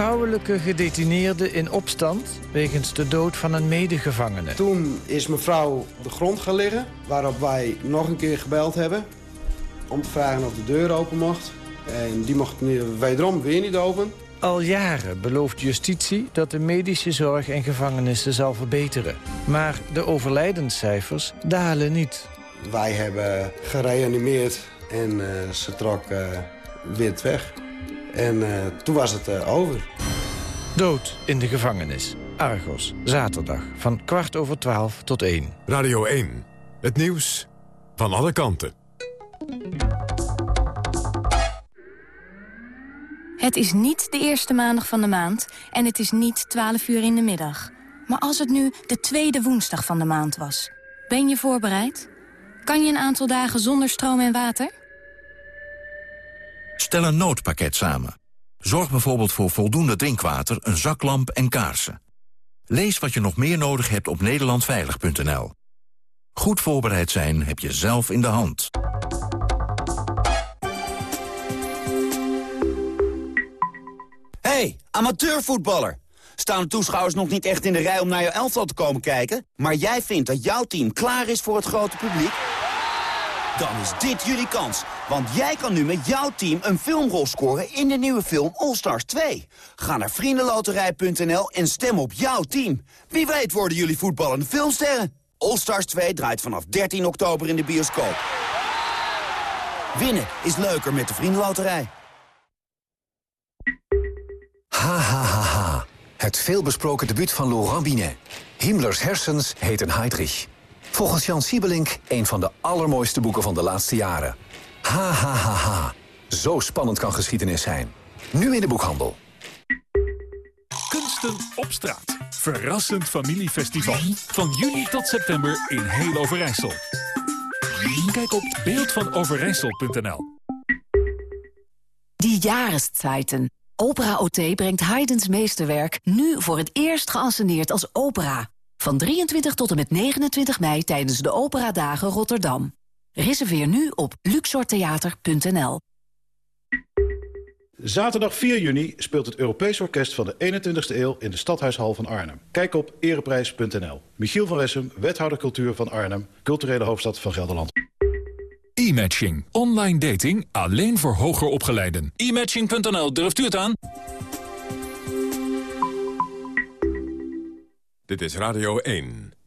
Vrouwelijke gedetineerde in opstand wegens de dood van een medegevangene. Toen is mevrouw op de grond gaan liggen, waarop wij nog een keer gebeld hebben... om te vragen of de deur open mocht. En die mocht wederom weer niet open. Al jaren belooft justitie dat de medische zorg in gevangenissen zal verbeteren. Maar de overlijdenscijfers dalen niet. Wij hebben gereanimeerd en uh, ze trok uh, weer weg. En uh, toen was het uh, over. Dood in de gevangenis. Argos, zaterdag, van kwart over twaalf tot één. Radio 1, het nieuws van alle kanten. Het is niet de eerste maandag van de maand en het is niet 12 uur in de middag. Maar als het nu de tweede woensdag van de maand was, ben je voorbereid? Kan je een aantal dagen zonder stroom en water? Stel een noodpakket samen. Zorg bijvoorbeeld voor voldoende drinkwater, een zaklamp en kaarsen. Lees wat je nog meer nodig hebt op nederlandveilig.nl. Goed voorbereid zijn heb je zelf in de hand. Hey, amateurvoetballer! Staan de toeschouwers nog niet echt in de rij om naar jouw elftal te komen kijken? Maar jij vindt dat jouw team klaar is voor het grote publiek? Dan is dit jullie kans. Want jij kan nu met jouw team een filmrol scoren in de nieuwe film All Stars 2. Ga naar vriendenloterij.nl en stem op jouw team. Wie weet worden jullie voetballende filmsterren. All Stars 2 draait vanaf 13 oktober in de bioscoop. Winnen is leuker met de Vriendenloterij. Ha, ha, ha, ha. Het veelbesproken debuut van Laurent Binet. Himmlers hersens heten Heydrich. Volgens Jan Siebelink een van de allermooiste boeken van de laatste jaren. Ha, ha, ha, ha. Zo spannend kan geschiedenis zijn. Nu in de boekhandel. Kunsten op straat. Verrassend familiefestival. Van juni tot september in heel Overijssel. Kijk op beeldvanoverijssel.nl Die Jahreszeiten. Opera OT brengt Haydn's meesterwerk nu voor het eerst geanceneerd als opera. Van 23 tot en met 29 mei tijdens de Operadagen Rotterdam. Reserveer nu op luxortheater.nl. Zaterdag 4 juni speelt het Europees Orkest van de 21ste eeuw in de Stadhuishal van Arnhem. Kijk op ereprijs.nl. Michiel van Wessem, wethouder cultuur van Arnhem, culturele hoofdstad van Gelderland. E-matching. Online dating alleen voor hoger opgeleiden. E-matching.nl, durft u het aan? Dit is Radio 1.